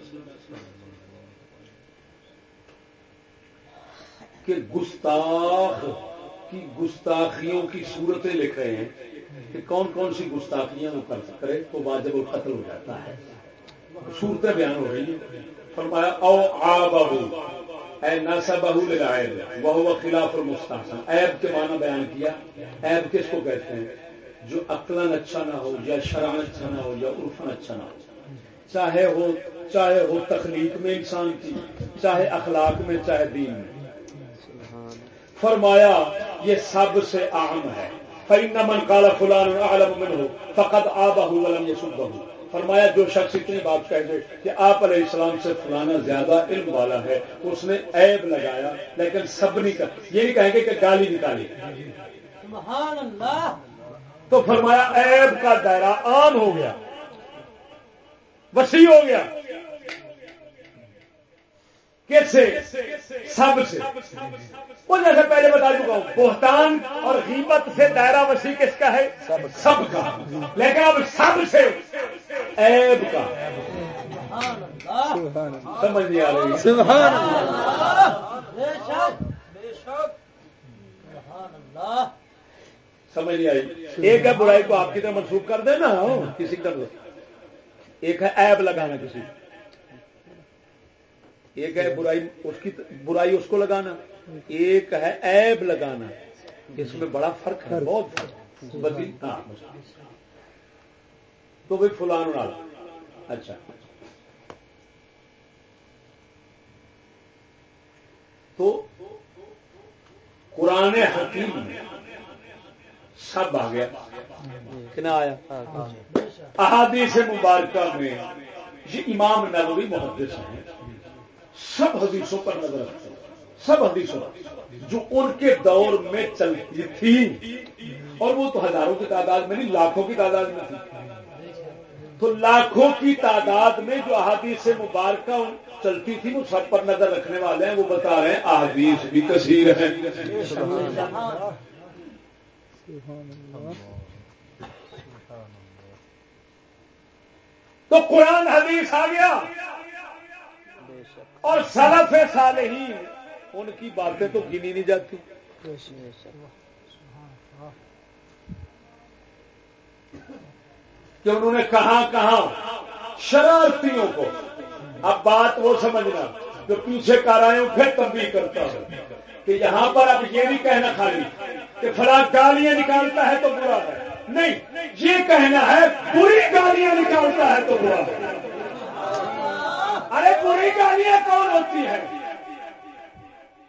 کہ گستاخ کی گستاخیوں کی صورتیں لکھ رہے ہیں۔ کہ کون کون سی گستاخیاں وہ کرے تو واجب القتل ہو جاتا ہے۔ صورتیں بیان ہو رہی ہیں۔ فرمایا، او آ بہو اے ناسا بہو لگائے وہ خلاف المستحسن۔ ایب کے معنی بیان کیا۔ ایب کس کو کہتے ہیں؟ جو عقلن اچھا نہ ہو، یا شران اچھا نہ ہو، یا عرفن اچھا نہ ہو۔ چاہے ہو چاہے ہو تخلیق میں انسان کی، چاہے اخلاق میں، چاہے دین میں۔ فرمایا، یہ سب سے عام ہے۔ فَإِنَّ مَنْ قَالَ فُلَانٌ أَعْلَمُ مِنْهُ فَقَدْ آبَهُ وَلَمْ يَسُبَّهُ فرمایا جو شخص اتنی بات کہہ دے کہ آپ علیہ السلام سے فلانا زیادہ علم والا ہے اس نے عیب لگایا لیکن سب نہیں کر یہ نہیں کہیں گے کہ گالی نکالی۔ سبحان اللہ۔ تو فرمایا عیب کا دائرہ عام ہو گیا وسیع ہو گیا۔ کیسے سب سے۔ وہ جیسے پہلے بتا چکا ہوں بہتان اور غیبت سے دائرہ وسیع کس کا ہے؟ سب کا۔ لیکن اب سب سے عیب کا۔ سمجھ نہیں آ رہی۔ سبحان اللہ۔ سمجھ نہیں آئی۔ ایک ہے برائی کو آپ کی طرح منسوخ کر دے نا۔ کسی دو۔ ایک ہے عیب لگانا کسی ایک ہے برائی اس کی برائی اس کو لگانا ایک ہے عیب لگانا اس میں بڑا فرق ہے بہت فرق ہاں۔ تو بھائی فلان اچھا۔ تو قرآن حکیم سب آ گیا۔ کتنا آیا؟ احادیث مبارکہ میں یہ امام نبوی محدث ہیں۔ سب حدیثوں پر نظر رکھتے ہیں۔ سب حدیثوں پر۔ جو ان کے دور میں چلتی تھی۔ اور وہ تو ہزاروں کی تعداد میں نہیں، لاکھوں کی تعداد میں تھی۔ تو لاکھوں کی تعداد میں جو احادیث مبارکہ چلتی تھی، وہ سب پر نظر رکھنے والے ہیں۔ وہ بتا رہے ہیں، احادیث بھی کثیر ہے تو قرآن حدیث آ گیا۔ اور سلف صالحین ان کی باتیں تو گنی نہیں جاتی۔ کہ انہوں نے کہاں کہاں شرارتیوں کو۔ اب بات وہ سمجھنا جو پیچھے کارایوں پھر تبدیل کرتا ہوں کہ یہاں پر اب یہ بھی کہنا خالی کہ فلاں گالیاں نکالتا ہے تو برا ہے۔ نہیں، یہ کہنا ہے، بری گالیاں نکالتا ہے تو برا ہے۔ ارے بری گالیاں کون ہوتی ہیں؟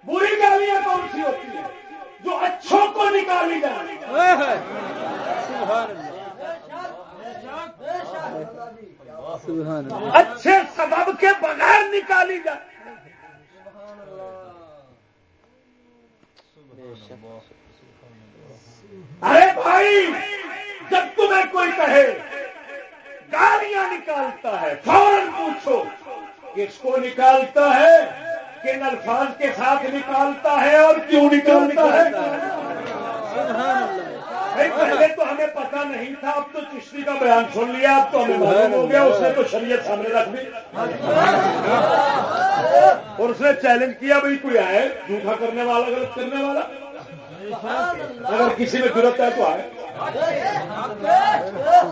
بری گالیاں کون سی ہوتی ہیں؟ جو اچھوں کو نکالی جائے اچھے سبب کے بغیر نکالی جائے ارے بھائی جب تمہیں کوئی کہے گالیاں نکالتا ہے فوراً پوچھو۔ کس کو نکالتا ہے کن الفاظ کے ساتھ نکالتا ہے اور کیوں نکالتا ہے؟ پہلے تو ہمیں پتا نہیں تھا، اب تو چشتی کا بیان سن لیا، اب تو ہمیں معلوم ہو گیا، اس نے تو شریعت سامنے رکھ دی۔ اور اس نے چیلنج کیا بھائی، کوئی آئے جھوٹا کرنے والا، غلط کرنے والا؟ اگر کسی میں ضرورت ہے تو آئے.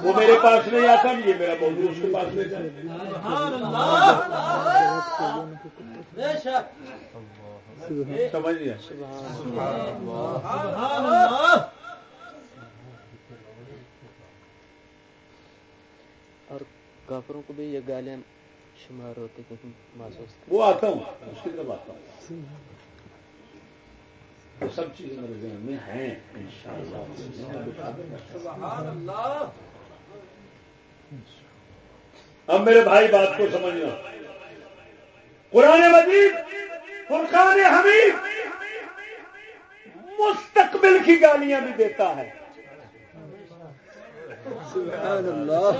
وہ میرے پاس نہیں آتا یہ میرا موضوع اس کے پاس لے جائے سمجھ لیا اور کافروں کو بھی یہ گالیاں شمار ہوتے محسوس وہ آتا ہوں اس کی طرف آتا ہوں۔ سب چیزیں میرے ذہن میں ہیں، انشاءاللہ۔ سبحان اللہ۔ اب میرے بھائی بات کو سمجھنا۔ قرآن مجید، فرقان حمید مستقبل کی گالیاں بھی دیتا ہے۔ سبحان اللہ۔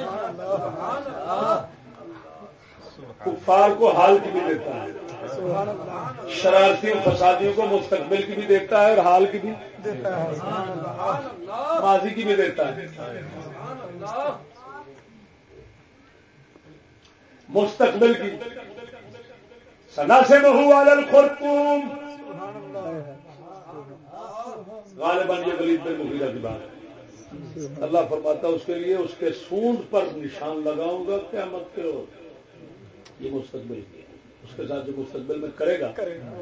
کفار کو حال کی بھی دیتا ہے۔ شرارتیوں فسادیوں کو مستقبل کی بھی دیتا ہے اور حال کی بھی ماضی کی بھی دیتا ہے۔ مستقبل کی۔ سنا سے بہو والل خرطوم غالباً یہ ولید بن مغیرہ کی بات ہے۔ اللہ فرماتا اس کے لیے اس کے سونڈ پر نشان لگاؤں گا کیا مت کرو یہ مستقبل کی ہے۔ اس کے ساتھ جو مستقبل میں کرے گا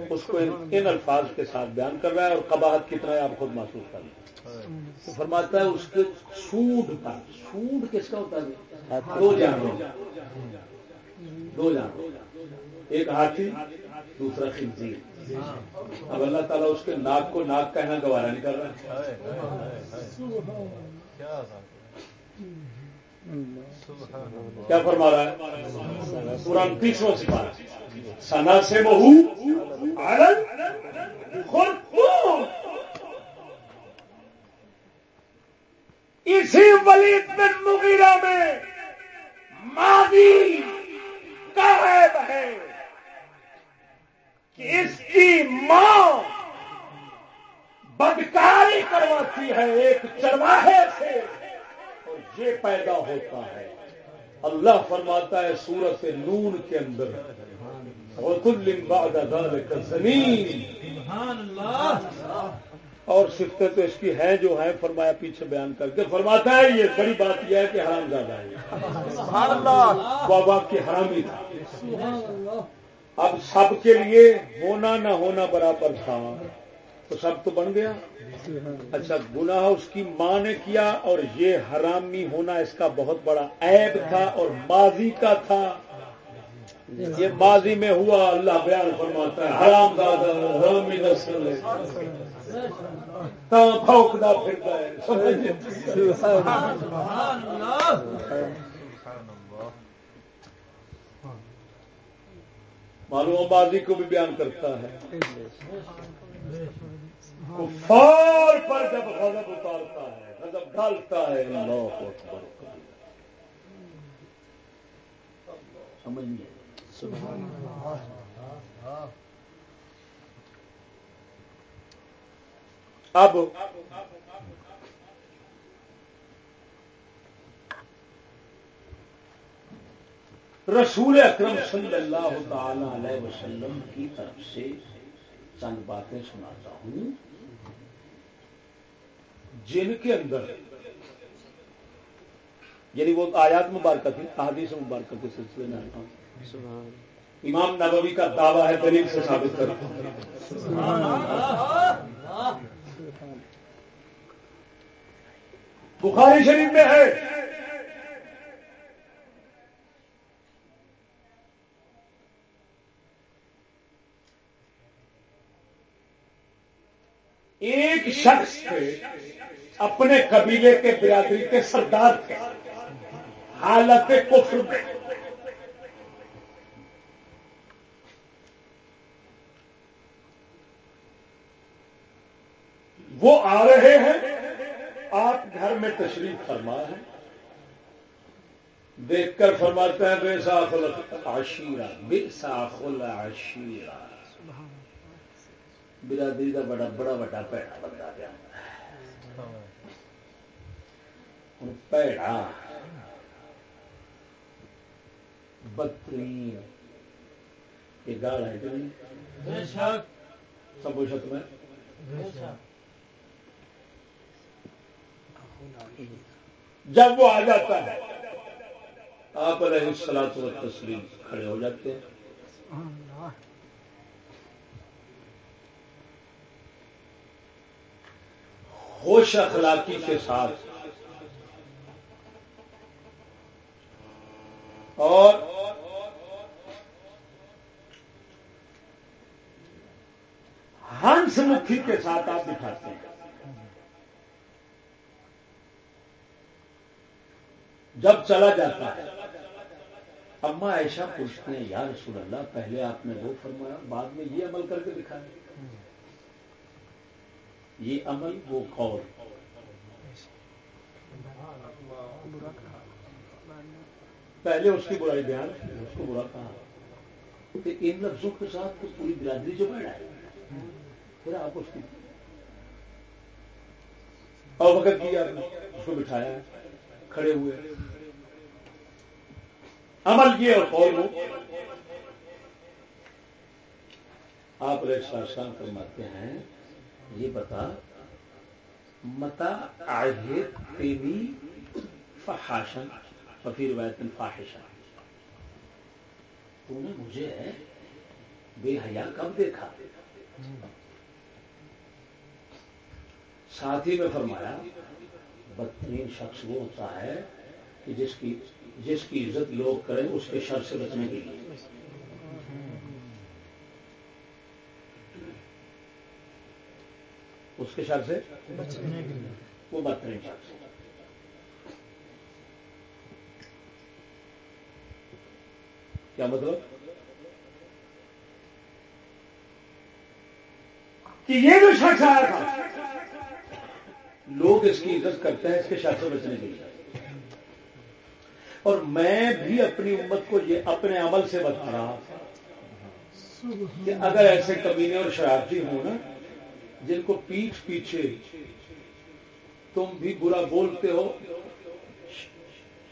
اس کو ان الفاظ کے ساتھ بیان کر رہا ہے اور قباحت کتنا ہے آپ خود محسوس کر رہے فرماتا ہے اس کے سونڈ پر سونڈ کس کا ہوتا ہے؟ دو جانور۔ دو جانور۔ ایک ہاتھی دوسرا خنزیر۔ اب اللہ تعالیٰ اس کے ناک کو ناک کہنا گوارا نہیں کر رہا کیا فرما رہا ہے؟ پورا تیسواں سپارہ سنا سے بہو اسی ولید بن مغیرہ میں ماضی کا عیب ہے کہ اس کی ماں بدکاری کرواتی ہے ایک چرواہے سے۔ یہ پیدا ہوتا ہے۔ اللہ فرماتا ہے سورت نون کے اندر زمین اور سفتیں تو اس کی ہیں جو ہیں فرمایا پیچھے بیان کر کے۔ فرماتا ہے یہ بڑی بات یہ ہے کہ حرام زیادہ ہے۔ بابا کی حرامی تھا۔ اب سب کے لیے ہونا نہ ہونا برابر تھا۔ تو سب تو بن گیا۔ اچھا گناہ اس کی ماں نے کیا اور یہ حرامی ہونا اس کا بہت بڑا عیب تھا اور ماضی کا تھا۔ یہ ماضی میں ہوا، اللہ بیان فرماتا ہے، حرام دادا حرامی نسل پھوکنا پھرتا ہے۔ معلوم ماضی کو بھی بیان کرتا ہے۔ کفار پر جب غضب اتارتا ہے، غضب ڈالتا ہے، اللہ اکبر۔ سمجھیے اب رسول اکرم صلی اللہ تعالی علیہ وسلم کی طرف سے چند باتیں سناتا ہوں۔ جن کے اندر یعنی وہ آیات مبارکہ تھی احادیث مبارکہ کے سلسلے میں آتا ہوں۔ امام نبوی کا دعویٰ ہے دلیل سے ثابت کرتا بخاری شریف میں ہے۔ ایک شخص تھے اپنے قبیلے کے برادری کے سردار تھے۔ حالت کفر میں۔ وہ آ رہے ہیں۔ آپ گھر میں تشریف فرما ہے دیکھ کر فرماتے ہیں، بے صاف عشیرہ بے صاف عشیرہ برادری کا بڑا بڑا بڑا پیڑا بندہ پیا ہوں پیڑا بدترین یہ گال ہے کہ نہیں سب شت میں جب وہ آ جاتا ہے آپ علیہ السلاط و تسلیم کھڑے ہو جاتے ہیں ہوش اخلاقی کے ساتھ اور ہنس مکھی کے ساتھ آپ دکھاتے ہیں۔ جب چلا جاتا ہے اما ایسا پوچھتے ہیں، یا رسول اللہ، پہلے آپ نے وہ فرمایا، بعد میں یہ عمل کر کے دکھایا۔ یہ عمل وہ قول پہلے اس کی برائی بیان اس کو برا کہا۔ کہ ان لفظوں کے ساتھ پوری برادری جو بیٹھا ہے۔ پھر آپ اس کی اور وقت کیا اس کو بٹھایا کھڑے ہوئے عمل کیے اور قول ہو۔ آپ ریسان فرماتے ہیں، یہ بتا متا آئے تیری فحاشن، ففی روایت فاحشہ۔ تو نے مجھے بے حیا کب دیکھا؟ ساتھی میں فرمایا بدترین شخص وہ ہوتا ہے کہ جس کی جس کی عزت لوگ کریں اس کے شر سے بچنے کے لیے۔ اس کے شر سے وہ بدترین شخص کیا مطلب؟ کہ یہ جو شخص آیا تھا لوگ اس کی عزت کرتے ہیں، اس کے شخص سے بچنے کے لیے اور میں بھی اپنی امت کو یہ اپنے عمل سے بتا رہا تھا کہ اگر ایسے کمینے اور شرارتی ہوں نا، جن کو پیچھ پیچھے تم بھی برا بولتے ہو،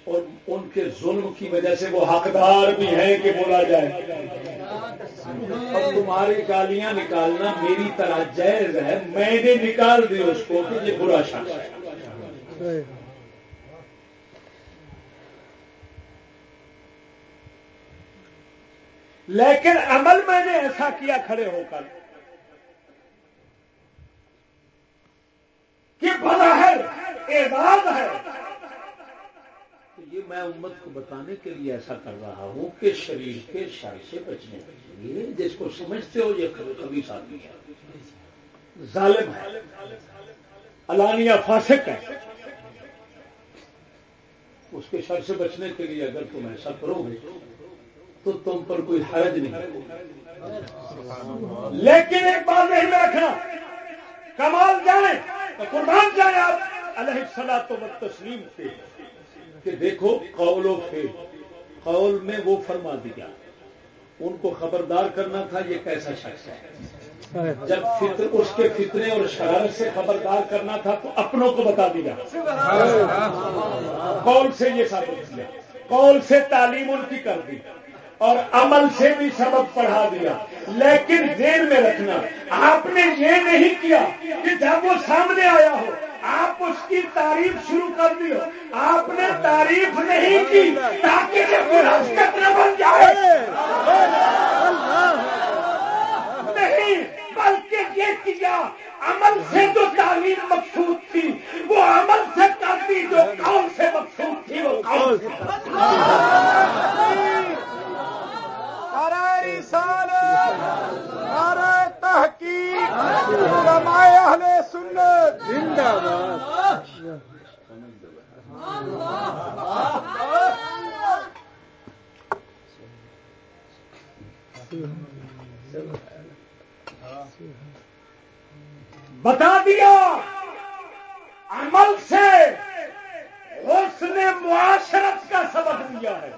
اور ان کے ظلم کی وجہ سے وہ حقدار بھی ہیں کہ بولا جائے۔ اب تمہاری گالیاں نکالنا میری طرح جائز ہے، میں نے نکال دی اس کو کہ یہ برا شخص ہے۔ لیکن عمل میں نے ایسا کیا، کھڑے ہو کر، کہ بظاہر اعزاز ہے۔ یہ میں امت کو بتانے کے لیے ایسا کر رہا ہوں کہ شریر کے شر سے بچنے کے لیے جس کو سمجھتے ہو یہ کبھی آدمی ہے۔ ظالم ہے۔ علانیہ فاسق ہے۔ اس کے شر سے بچنے کے لیے اگر تم ایسا کرو گے تو تم پر کوئی حرج نہیں۔ لیکن ایک بات نہیں رکھنا، کمال جائیں قربان جائیں آپ۔ علیہ تو تسلیم تھے کہ دیکھو قول و فیل قول میں وہ فرما دیا۔ ان کو خبردار کرنا تھا یہ کیسا شخص ہے۔ جب فطر اس کے فطرے اور شرارت سے خبردار کرنا تھا تو اپنوں کو بتا دیا۔ قول سے یہ ثابت کیا۔ قول سے تعلیم ان کی کر دی۔ اور عمل سے بھی سبق پڑھا دیا۔ لیکن دیر میں رکھنا، آپ نے یہ نہیں کیا کہ جب وہ سامنے آیا ہو آپ اس کی تعریف شروع کر دی آپ نے تعریف نہیں کی تاکہ یہ نہ بن جائے۔ نہیں، بلکہ یہ کیا۔ عمل سے جو تعلیم مقصود تھی، وہ عمل سے کرتی جو کون سے مقصود تھی، وہ کون تحقیق، علماء اہل سنت۔ زندہ باد بتا دیا، عمل سے اس نے معاشرت کا سبق دیا ہے۔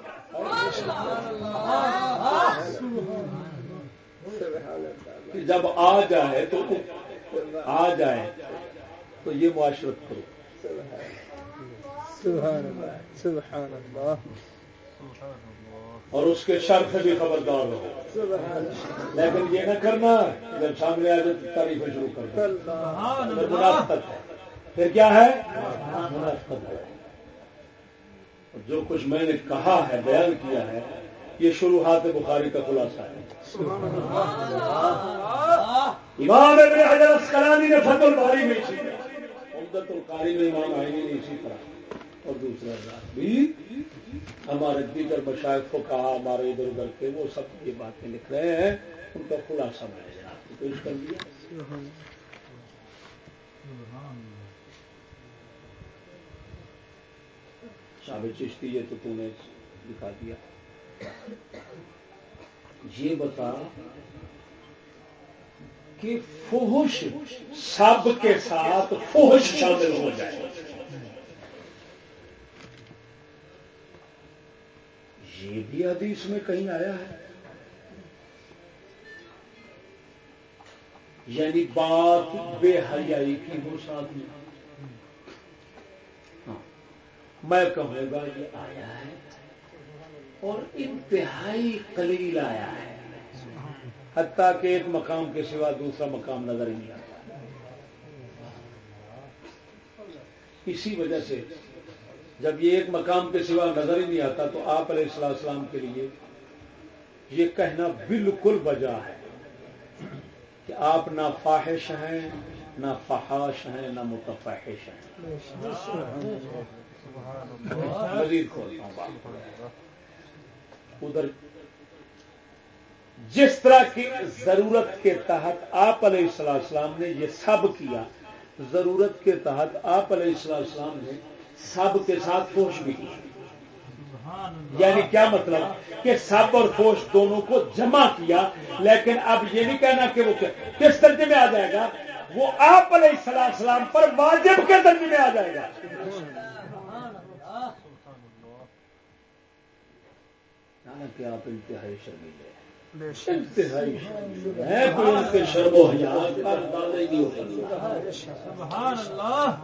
جب آ جائے تو آ جائے تو یہ معاشرت کرو۔ اور اس کے شر سے بھی خبردار رہو۔ لیکن یہ نہ کرنا جب سامنے آ جائے تو تعریفیں شروع کرنا منافقت ہے پھر کیا ہے؟ منافقت ہے۔ جو کچھ میں نے کہا ہے، بیان کیا ہے، یہ شروعات بخاری کا خلاصہ ہے۔ امام ابن حجر اسکلانی نے فت الباری میں اسی طرح عمدت القاری میں امام آئینی نے اسی طرح، اور دوسرا بات بھی ہمارے دیگر مشاہد کو کہا ہمارے ادھر ادھر کے، وہ سب یہ باتیں لکھ رہے ہیں، ان کا خلاصہ میں نے آپ کو پیش کر دیا۔ شاہ چشتی یہ تو تم نے دکھا دیا۔ یہ بتا کہ فوش سب کے ساتھ فوش شامل ہو جائے۔ یہ بھی حدیث میں کہیں آیا ہے۔ یعنی بات بے حیائی کی ہو ساتھ میں ہاں، میں کہوں گا یہ آیا ہے اور انتہائی قلیل آیا ہے۔ حتیٰ کہ ایک مقام کے سوا دوسرا مقام نظر ہی نہیں آتا۔ اسی وجہ سے جب یہ ایک مقام کے سوا نظر ہی نہیں آتا تو آپ علیہ السلام السلام کے لیے یہ کہنا بالکل بجا ہے کہ آپ نہ فاحش ہیں، نہ فحاش ہیں، نہ متفحش ہیں۔ مزید کھولتا ہوں ادھر جس طرح کی ضرورت کے تحت آپ علیہ السلام نے یہ سب کیا ضرورت کے تحت آپ علیہ السلام نے سب کے ساتھ فوش بھی کیا یعنی کیا مطلب؟ کہ سب اور فوش دونوں کو جمع کیا لیکن اب یہ نہیں کہنا کہ وہ کس درجے میں آ جائے گا؟ وہ آپ علیہ السلام پر واجب کے درجے میں آ جائے گا کہ آپ انتہائی شرمیلے انتہائی ہے کوئی ان کے شرم و حیات کا اندازہ ہی نہیں ہو سبحان اللہ۔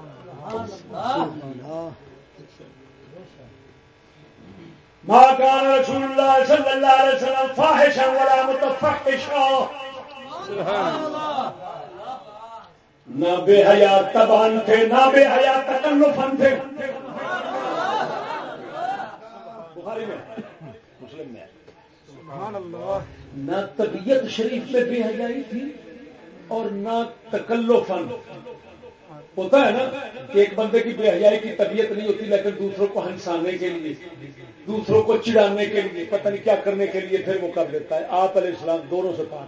ما كان رسول الله صلى الله عليه وسلم فاحشا ولا متفحشا۔ سبحان الله نہ بے حیات تبان تھے نہ بے حیات تکلفن تھے۔ بخاری میں۔ نہ طبیعت شریف میں بے حیائی تھی اور نہ تکلفن ہوتا ہے نا کہ ایک بندے کی بے حیائی کی طبیعت نہیں ہوتی، لیکن دوسروں کو ہنسانے کے لیے، دوسروں کو چڑھانے کے لیے، پتہ نہیں کیا کرنے کے لیے پھر وہ کر دیتا ہے۔ آپ علیہ السلام دونوں سے پاک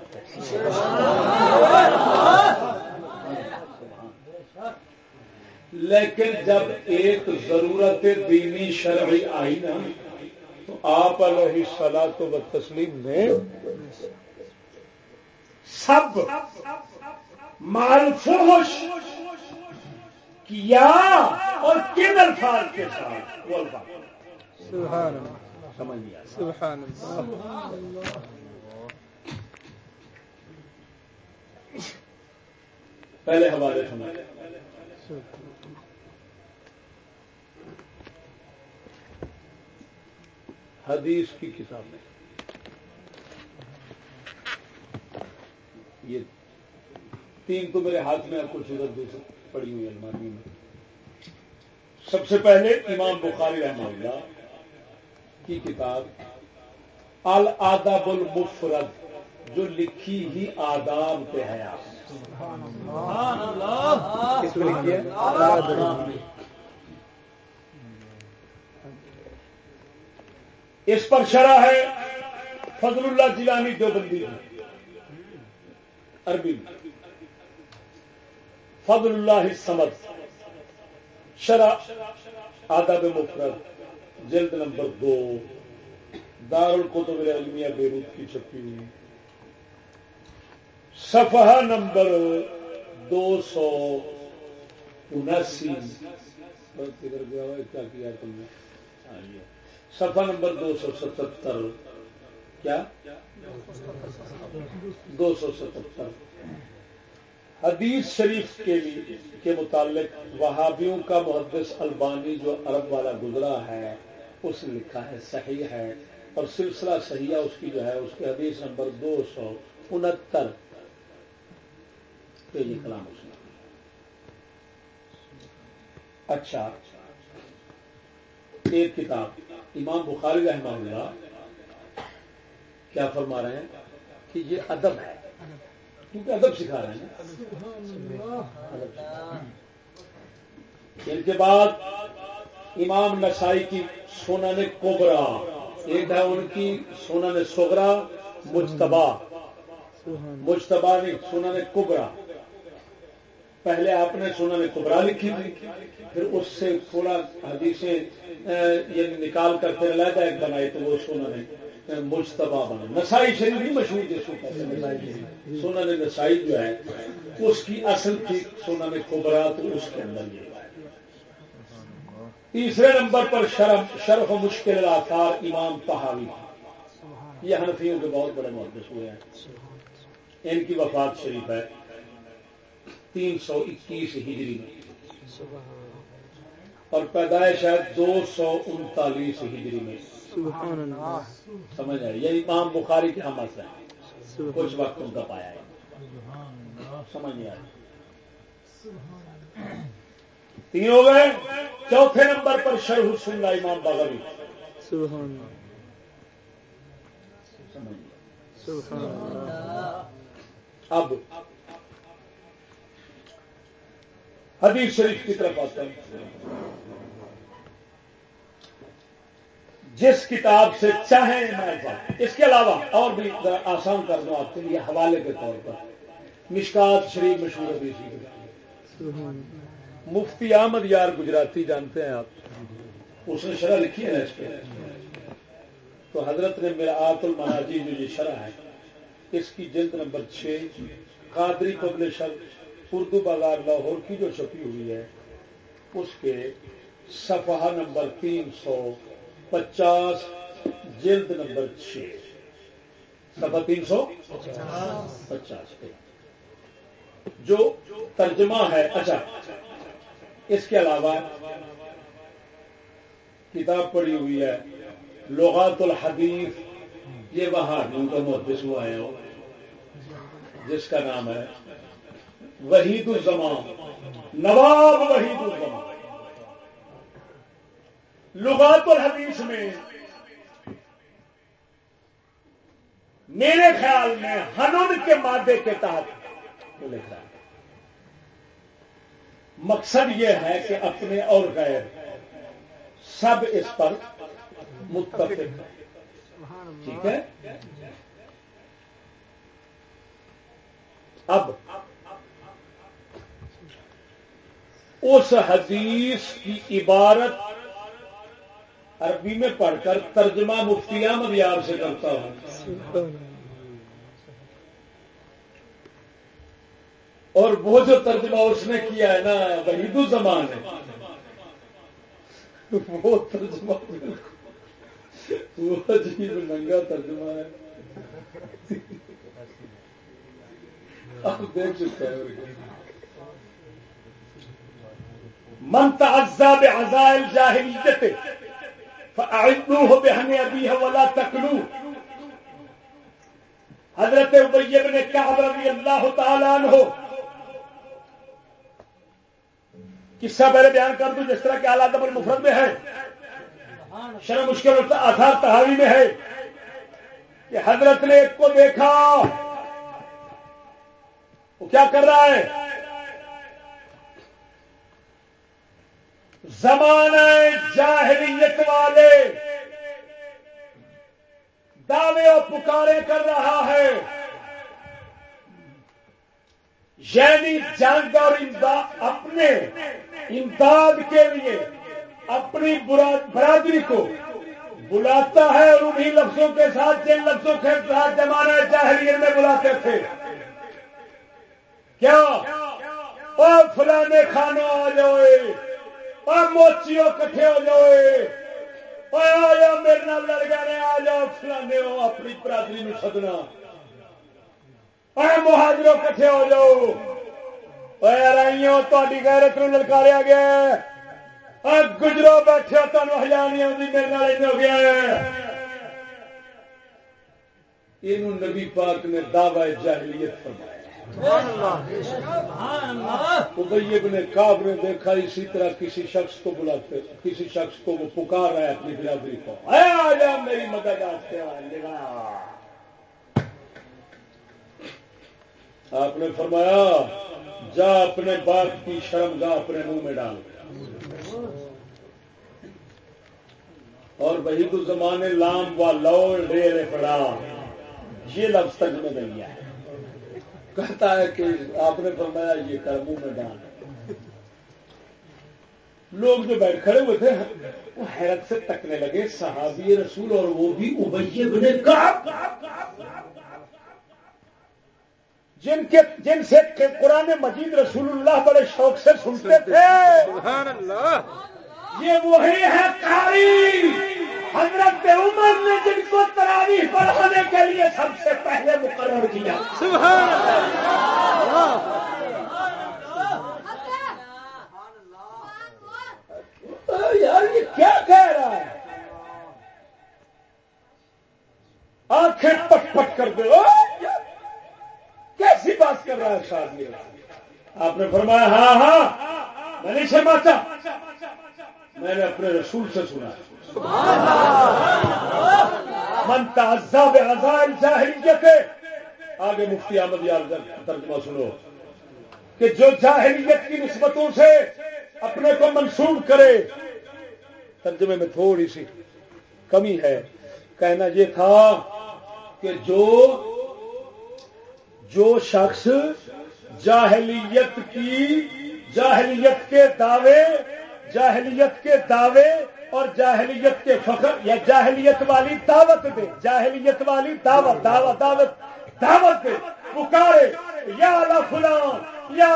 لیکن جب ایک ضرورت دینی شرعی آئی نا تو آپ علیہ سلا تو تسلیم نے سب مالفوش کیا اور کن الفاظ کے ساتھ؟ وہ الفاظ۔ سمجھ لیا پہلے ہمارے سمجھ۔ حدیث کی کتاب میں۔ یہ تین تو میرے ہاتھ میں کچھ ادھر دوسرے پڑی ہوئی المانی میں۔ سب سے پہلے امام بخاری رحمہ اللہ کی کتاب الادب المفرد جو لکھی ہی آداب پہ ہے۔ آپ اس پر شرح ہے فضل اللہ جیلانی دیوبندی عربی فضل اللہ سمد۔ شرح آداب مفرد۔ جلد نمبر دو۔ دار القتب العلمیہ بیروت کی چھپی۔ ہوئی صفحہ نمبر دو سو اناسی۔ کیا کیا تم نے؟ صفحہ نمبر دو سو ستہتر کیا؟ دو سو ستہتر حدیث شریف کے لیے کے متعلق وہابیوں کا محدث البانی جو عرب والا گزرا ہے، اس نے لکھا ہے صحیح ہے اور سلسلہ صحیح اس کی جو ہے، اس کے حدیث نمبر دو سو انہتر۔ پہ یہ کلام اس نے۔ اچھا۔ ایک کتاب۔ امام بخاری رحمہ اللہ کیا فرما رہے ہیں کہ یہ ادب ہے۔ کیونکہ ادب سکھا رہے ہیں۔ ان کے بعد امام نسائی کی سونا نے کوبرا ایک ہے ان کی سونا نے سوگرا مجتبا مجتبا نہیں سونا نے کوبرا پہلے آپ نے سونا نے کوبرا لکھی تھی، پھر اس سے تھوڑا حدیثیں یعنی نکال کر پھر علیحدہ ایک بنائی تو وہ سونا نے مشتبہ بنا نسائی شریف نہیں مشہور جس کو کہتے سونا نے نسائی جو ہے، اس کی اصل تھی سونا نے کھوبرا تو اس کے اندر یہ۔ تیسرے نمبر پر شرف شرف مشکل آثار امام تحاوی یہ حنفیوں کے بہت بڑے محدث ہوئے ہیں۔ ان کی وفات شریف ہے۔ تین سو اکیس ہجری میں۔ اور پیدائش ہے دو سو انتالیس ہجری میں۔ سمجھ آئے یہ امام بخاری کے ہم سے۔ کچھ وقت ان کا پایا ہے۔ سمجھ نہیں آئی؟ تین ہو گئے۔ چوتھے نمبر پر شرح سنگا امام بغوی۔ اب حدیث شریف کی طرف آتا ہوں جس کتاب سے چاہیں اس کے علاوہ اور بھی آسان کر دوں آپ کے لیے حوالے کے طور پر۔ مشکات شریف مشہور حدیث مفتی احمد یار گجراتی جانتے ہیں آپ؟ اس نے شرح لکھی ہے نا اس پہ۔ تو حضرت نے میرا آت المناجی جو یہ شرح ہے، اس کی جلد نمبر چھ، قادری پبلشر اردو بازار لاہور کی جو چھپی ہوئی ہے، اس کے صفحہ نمبر تین سو پچاس، جلد نمبر چھ۔ صفحہ تین سو پچاس جو ترجمہ ہے اچھا اس کے علاوہ کتاب پڑھی ہوئی ہے، لغات الحدیث۔ یہ وہاں کا محدث ہوا ہے جس کا نام ہے وحید الزمان نواب وحید الزمان لغات الحدیث میں میرے خیال میں ہنون کے مادے کے تحت لکھ رہا ہے۔ مقصد یہ ہے کہ اپنے اور غیر سب اس پر متفق ٹھیک ہے؟ اب اس حدیث کی عبارت عربی میں پڑھ کر ترجمہ مفتی احمد یار سے کرتا ہوں۔ اور وہ جو ترجمہ اس نے کیا ہے نا، وحید الزمان ہے۔ وہ ترجمہ وہ عجیب ننگا ترجمہ ہے۔ آپ دیکھ سکتے ہیں۔ من تعزا بعزائل جاہلیت فاعدوه بہن ابی ولا تکلو حضرت ابی ابن کعب رضی اللہ تعالی عنہ قصہ پہلے بیان کر دوں، جس طرح کے آلات ابل مفرد میں ہے شرم مشکل آثار تحاوی میں ہے کہ حضرت نے ایک کو دیکھا، وہ کیا کر رہا ہے؟ زمانہ جاہلیت والے دعوے اور پکارے کر رہا ہے۔ یعنی جنگ اور امداد اپنے امداد کے لیے اپنی برادری کو بلاتا ہے اور انہی لفظوں کے ساتھ جن لفظوں کے ساتھ زمانہ جاہلیت میں بلاتے تھے۔ کیا؟ اور فلانے کھانوں آ جائے۔ اور موچیوں کٹھے ہو جائے آ جاؤ میرے نام لڑ گئے آ جاؤ فلانے ہو اپنی برادری میں سدنا اے مہاجروں کٹھے ہو جاؤ رائیوں تاری غیرت نو للکاریا گیا گجرو بیٹھے تمہیں ہزار آتی میرے نال ہو گیا یہ نبی پاک نے دعوی جاہلیت فرمایا ابن کاب نے دیکھا اسی طرح کسی شخص کو بلاتے کسی شخص کو وہ پکار رہا ہے اپنی برادری کو۔ آ جا میری مدد آپ نے فرمایا، جا اپنے باپ کی شرم گاہ اپنے منہ میں ڈال۔ اور وہی تو زمانے لام و لوڑ ڈیرے پڑا۔ یہ لفظ تک میں نہیں ہے۔ کہتا ہے کہ آپ نے فرمایا یہ کر منہ میں ڈال لوگ جو بیٹھ کھڑے ہوئے تھے وہ حیرت سے تکنے لگے صحابی رسول اور وہ بھی ابیے بنے جن کے جن سے قرآن مجید رسول اللہ بڑے شوق سے سنتے تھے۔ سبحان اللہ۔ یہ وہی ہے قاری۔ حضرت عمر نے جن کو تراویح پڑھانے کے لیے سب سے پہلے مقرر کیا۔ سبحان اللہ یار، یہ کیا کہہ رہا ہے؟ آنکھیں پٹ پٹ کر دے۔ کیسی بات کر رہا ہے شادی جی؟ آپ نے فرمایا ہاں ہاں میں نہیں سماتا میں نے اپنے رسول سے سنا۔ ہے من تعذاب جاہلیت آگے مفتی احمد یار ترجمہ سنو کہ جو جاہلیت کی نسبتوں سے اپنے کو منسوخ کرے، ترجمے میں تھوڑی سی کمی ہے۔ کہنا یہ تھا کہ جو جو شخص جاہلیت کی، جاہلیت کے دعوے جاہلیت کے دعوے اور جاہلیت کے فخر یا جاہلیت والی دعوت دے، جاہلیت والی دعوت دعوت دعوت دعوت دے۔ پکارے، یا اللہ فلاں یا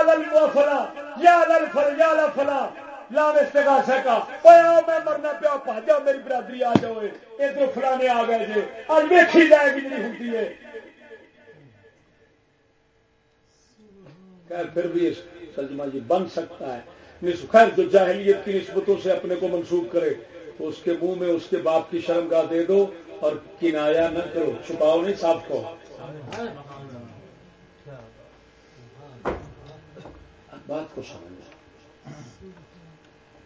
فلاں یا اللہ فل یا فلاں لام استغاثہ کا اوے آؤ، میں مرنا پیا، پا جاؤ، میری برادری آ جاؤ ادھر فلانے آ گئے جی آج ویکھی جائے گی نہیں ہوتی ہے۔ خیر، پھر بھی اس ترجمہ جی بن سکتا ہے۔ خیر جو جاہلیت کی نسبتوں سے اپنے کو منسوخ کرے تو اس کے منہ میں اس کے باپ کی شرم گاہ دے دو اور کنایا نہ کرو، چھپاؤ نہیں، صاف کو بات کو سمجھنا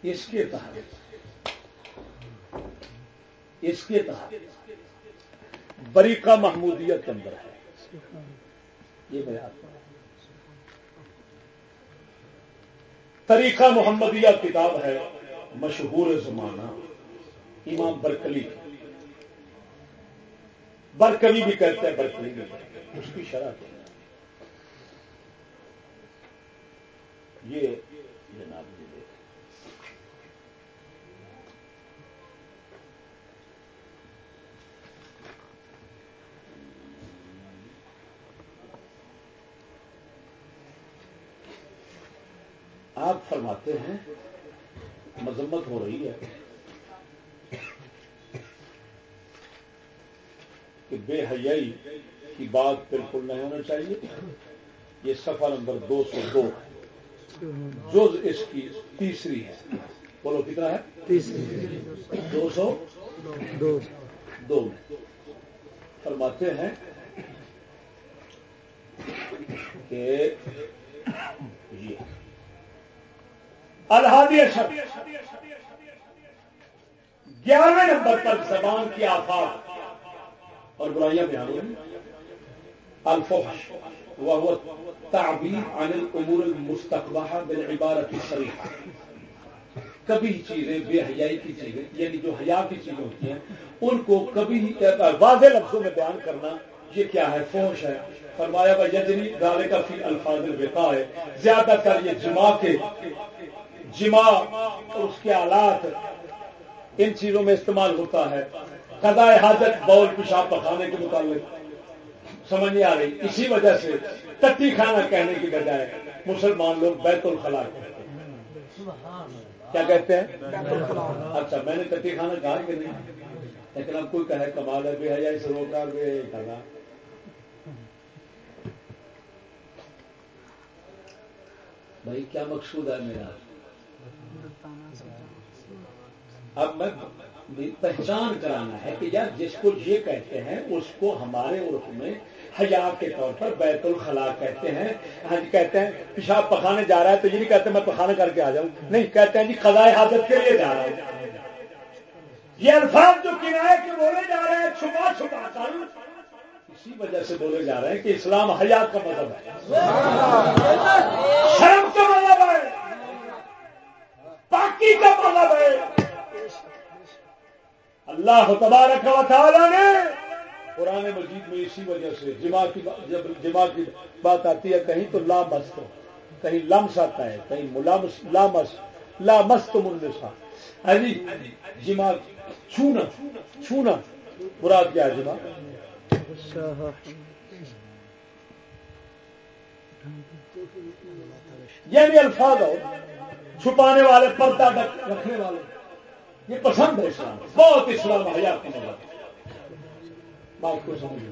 اس کے تحت، اس کے تحت بریقہ محمودیت کے اندر ہے۔ یہ بیان طریقہ محمدیہ کتاب ہے، مشہور زمانہ، امام برکلی برکلی بھی کہتے ہیں، برکلی بھی اس کی شرح کیا یہ جناب جی دیکھیں آپ فرماتے ہیں مذمت ہو رہی ہے کہ بے حیائی کی بات بالکل نہیں ہونا چاہیے۔ یہ صفحہ نمبر دو سو دو۔ جز اس کی تیسری ہے۔ بولو کتنا ہے؟ تیسری۔ دو سو؟ دو۔ دو۔ فرماتے ہیں کہ الحادی اشر گیارہویں نمبر پر زبان کی آفات۔ اور برائیاں بیان ہوئی۔ الفحش وهو تعبیر عن الامور المستقبحہ بالعبارت الصریحہ کبھی چیزیں بے حیائی کی چیزیں یعنی جو حیا کی چیزیں ہوتی ہیں، ان کو کبھی، واضح لفظوں میں بیان کرنا، یہ کیا ہے؟ فوش ہے۔ فرمایا با یجنی گالے کا فی الفاظ البقاء ہے زیادہ تر یہ جمع کے جمع اس کے آلات، ان چیزوں میں استعمال ہوتا ہے۔ قضاء حاجت بول پیشاب پخانے کے متعلق۔ سمجھ نہیں آ رہی۔ اسی وجہ سے تتی کھانا کہنے کی بجائے مسلمان لوگ بیت الخلا کہتے ہیں۔ کیا کہتے ہیں؟ اچھا میں نے تتی کھانا کہا کہ نہیں؟ لیکن اب کوئی کہے، کمال ہے، بے حیا سے روکا، بے کرنا بھائی، کیا مقصود ہے میرا؟ اب میں پہچان کرانا ہے کہ یار جس کو یہ کہتے ہیں اس کو ہمارے عرف میں حیا کے طور پر بیت الخلا کہتے ہیں۔ ہاں جی کہتے ہیں پیشاب پخانے جا رہا ہے تو یہ نہیں کہتے میں پخانا کر کے آ جاؤں۔ نہیں کہتے ہیں جی خزائے حاجت کے لیے جا رہا ہوں۔ یہ الفاظ جو کنارے کے بولے جا رہے ہیں چھپا چھپا کر اسی وجہ سے بولے جا رہے ہیں کہ اسلام حیات کا مذہب ہے۔ شرم کا مذہب ہے۔ پاکی کا مذہب ہے۔ اللہ تبارک و تعالی نے قرآن مجید میں اسی وجہ سے جمع کی جب جمع کی بات آتی ہے، کہیں تو لامس ہو، کہیں لمس آتا ہے، کہیں ملامس لامس لا مست النساء ہاں جی جمع چھونا چھونا۔ مراد کیا ہے جمع یعنی الفاظ ہو۔ چھپانے والے پردہ رکھنے والے۔ یہ پسند ہے اسلام۔ بہت اسلام ہے کی بات کو سمجھ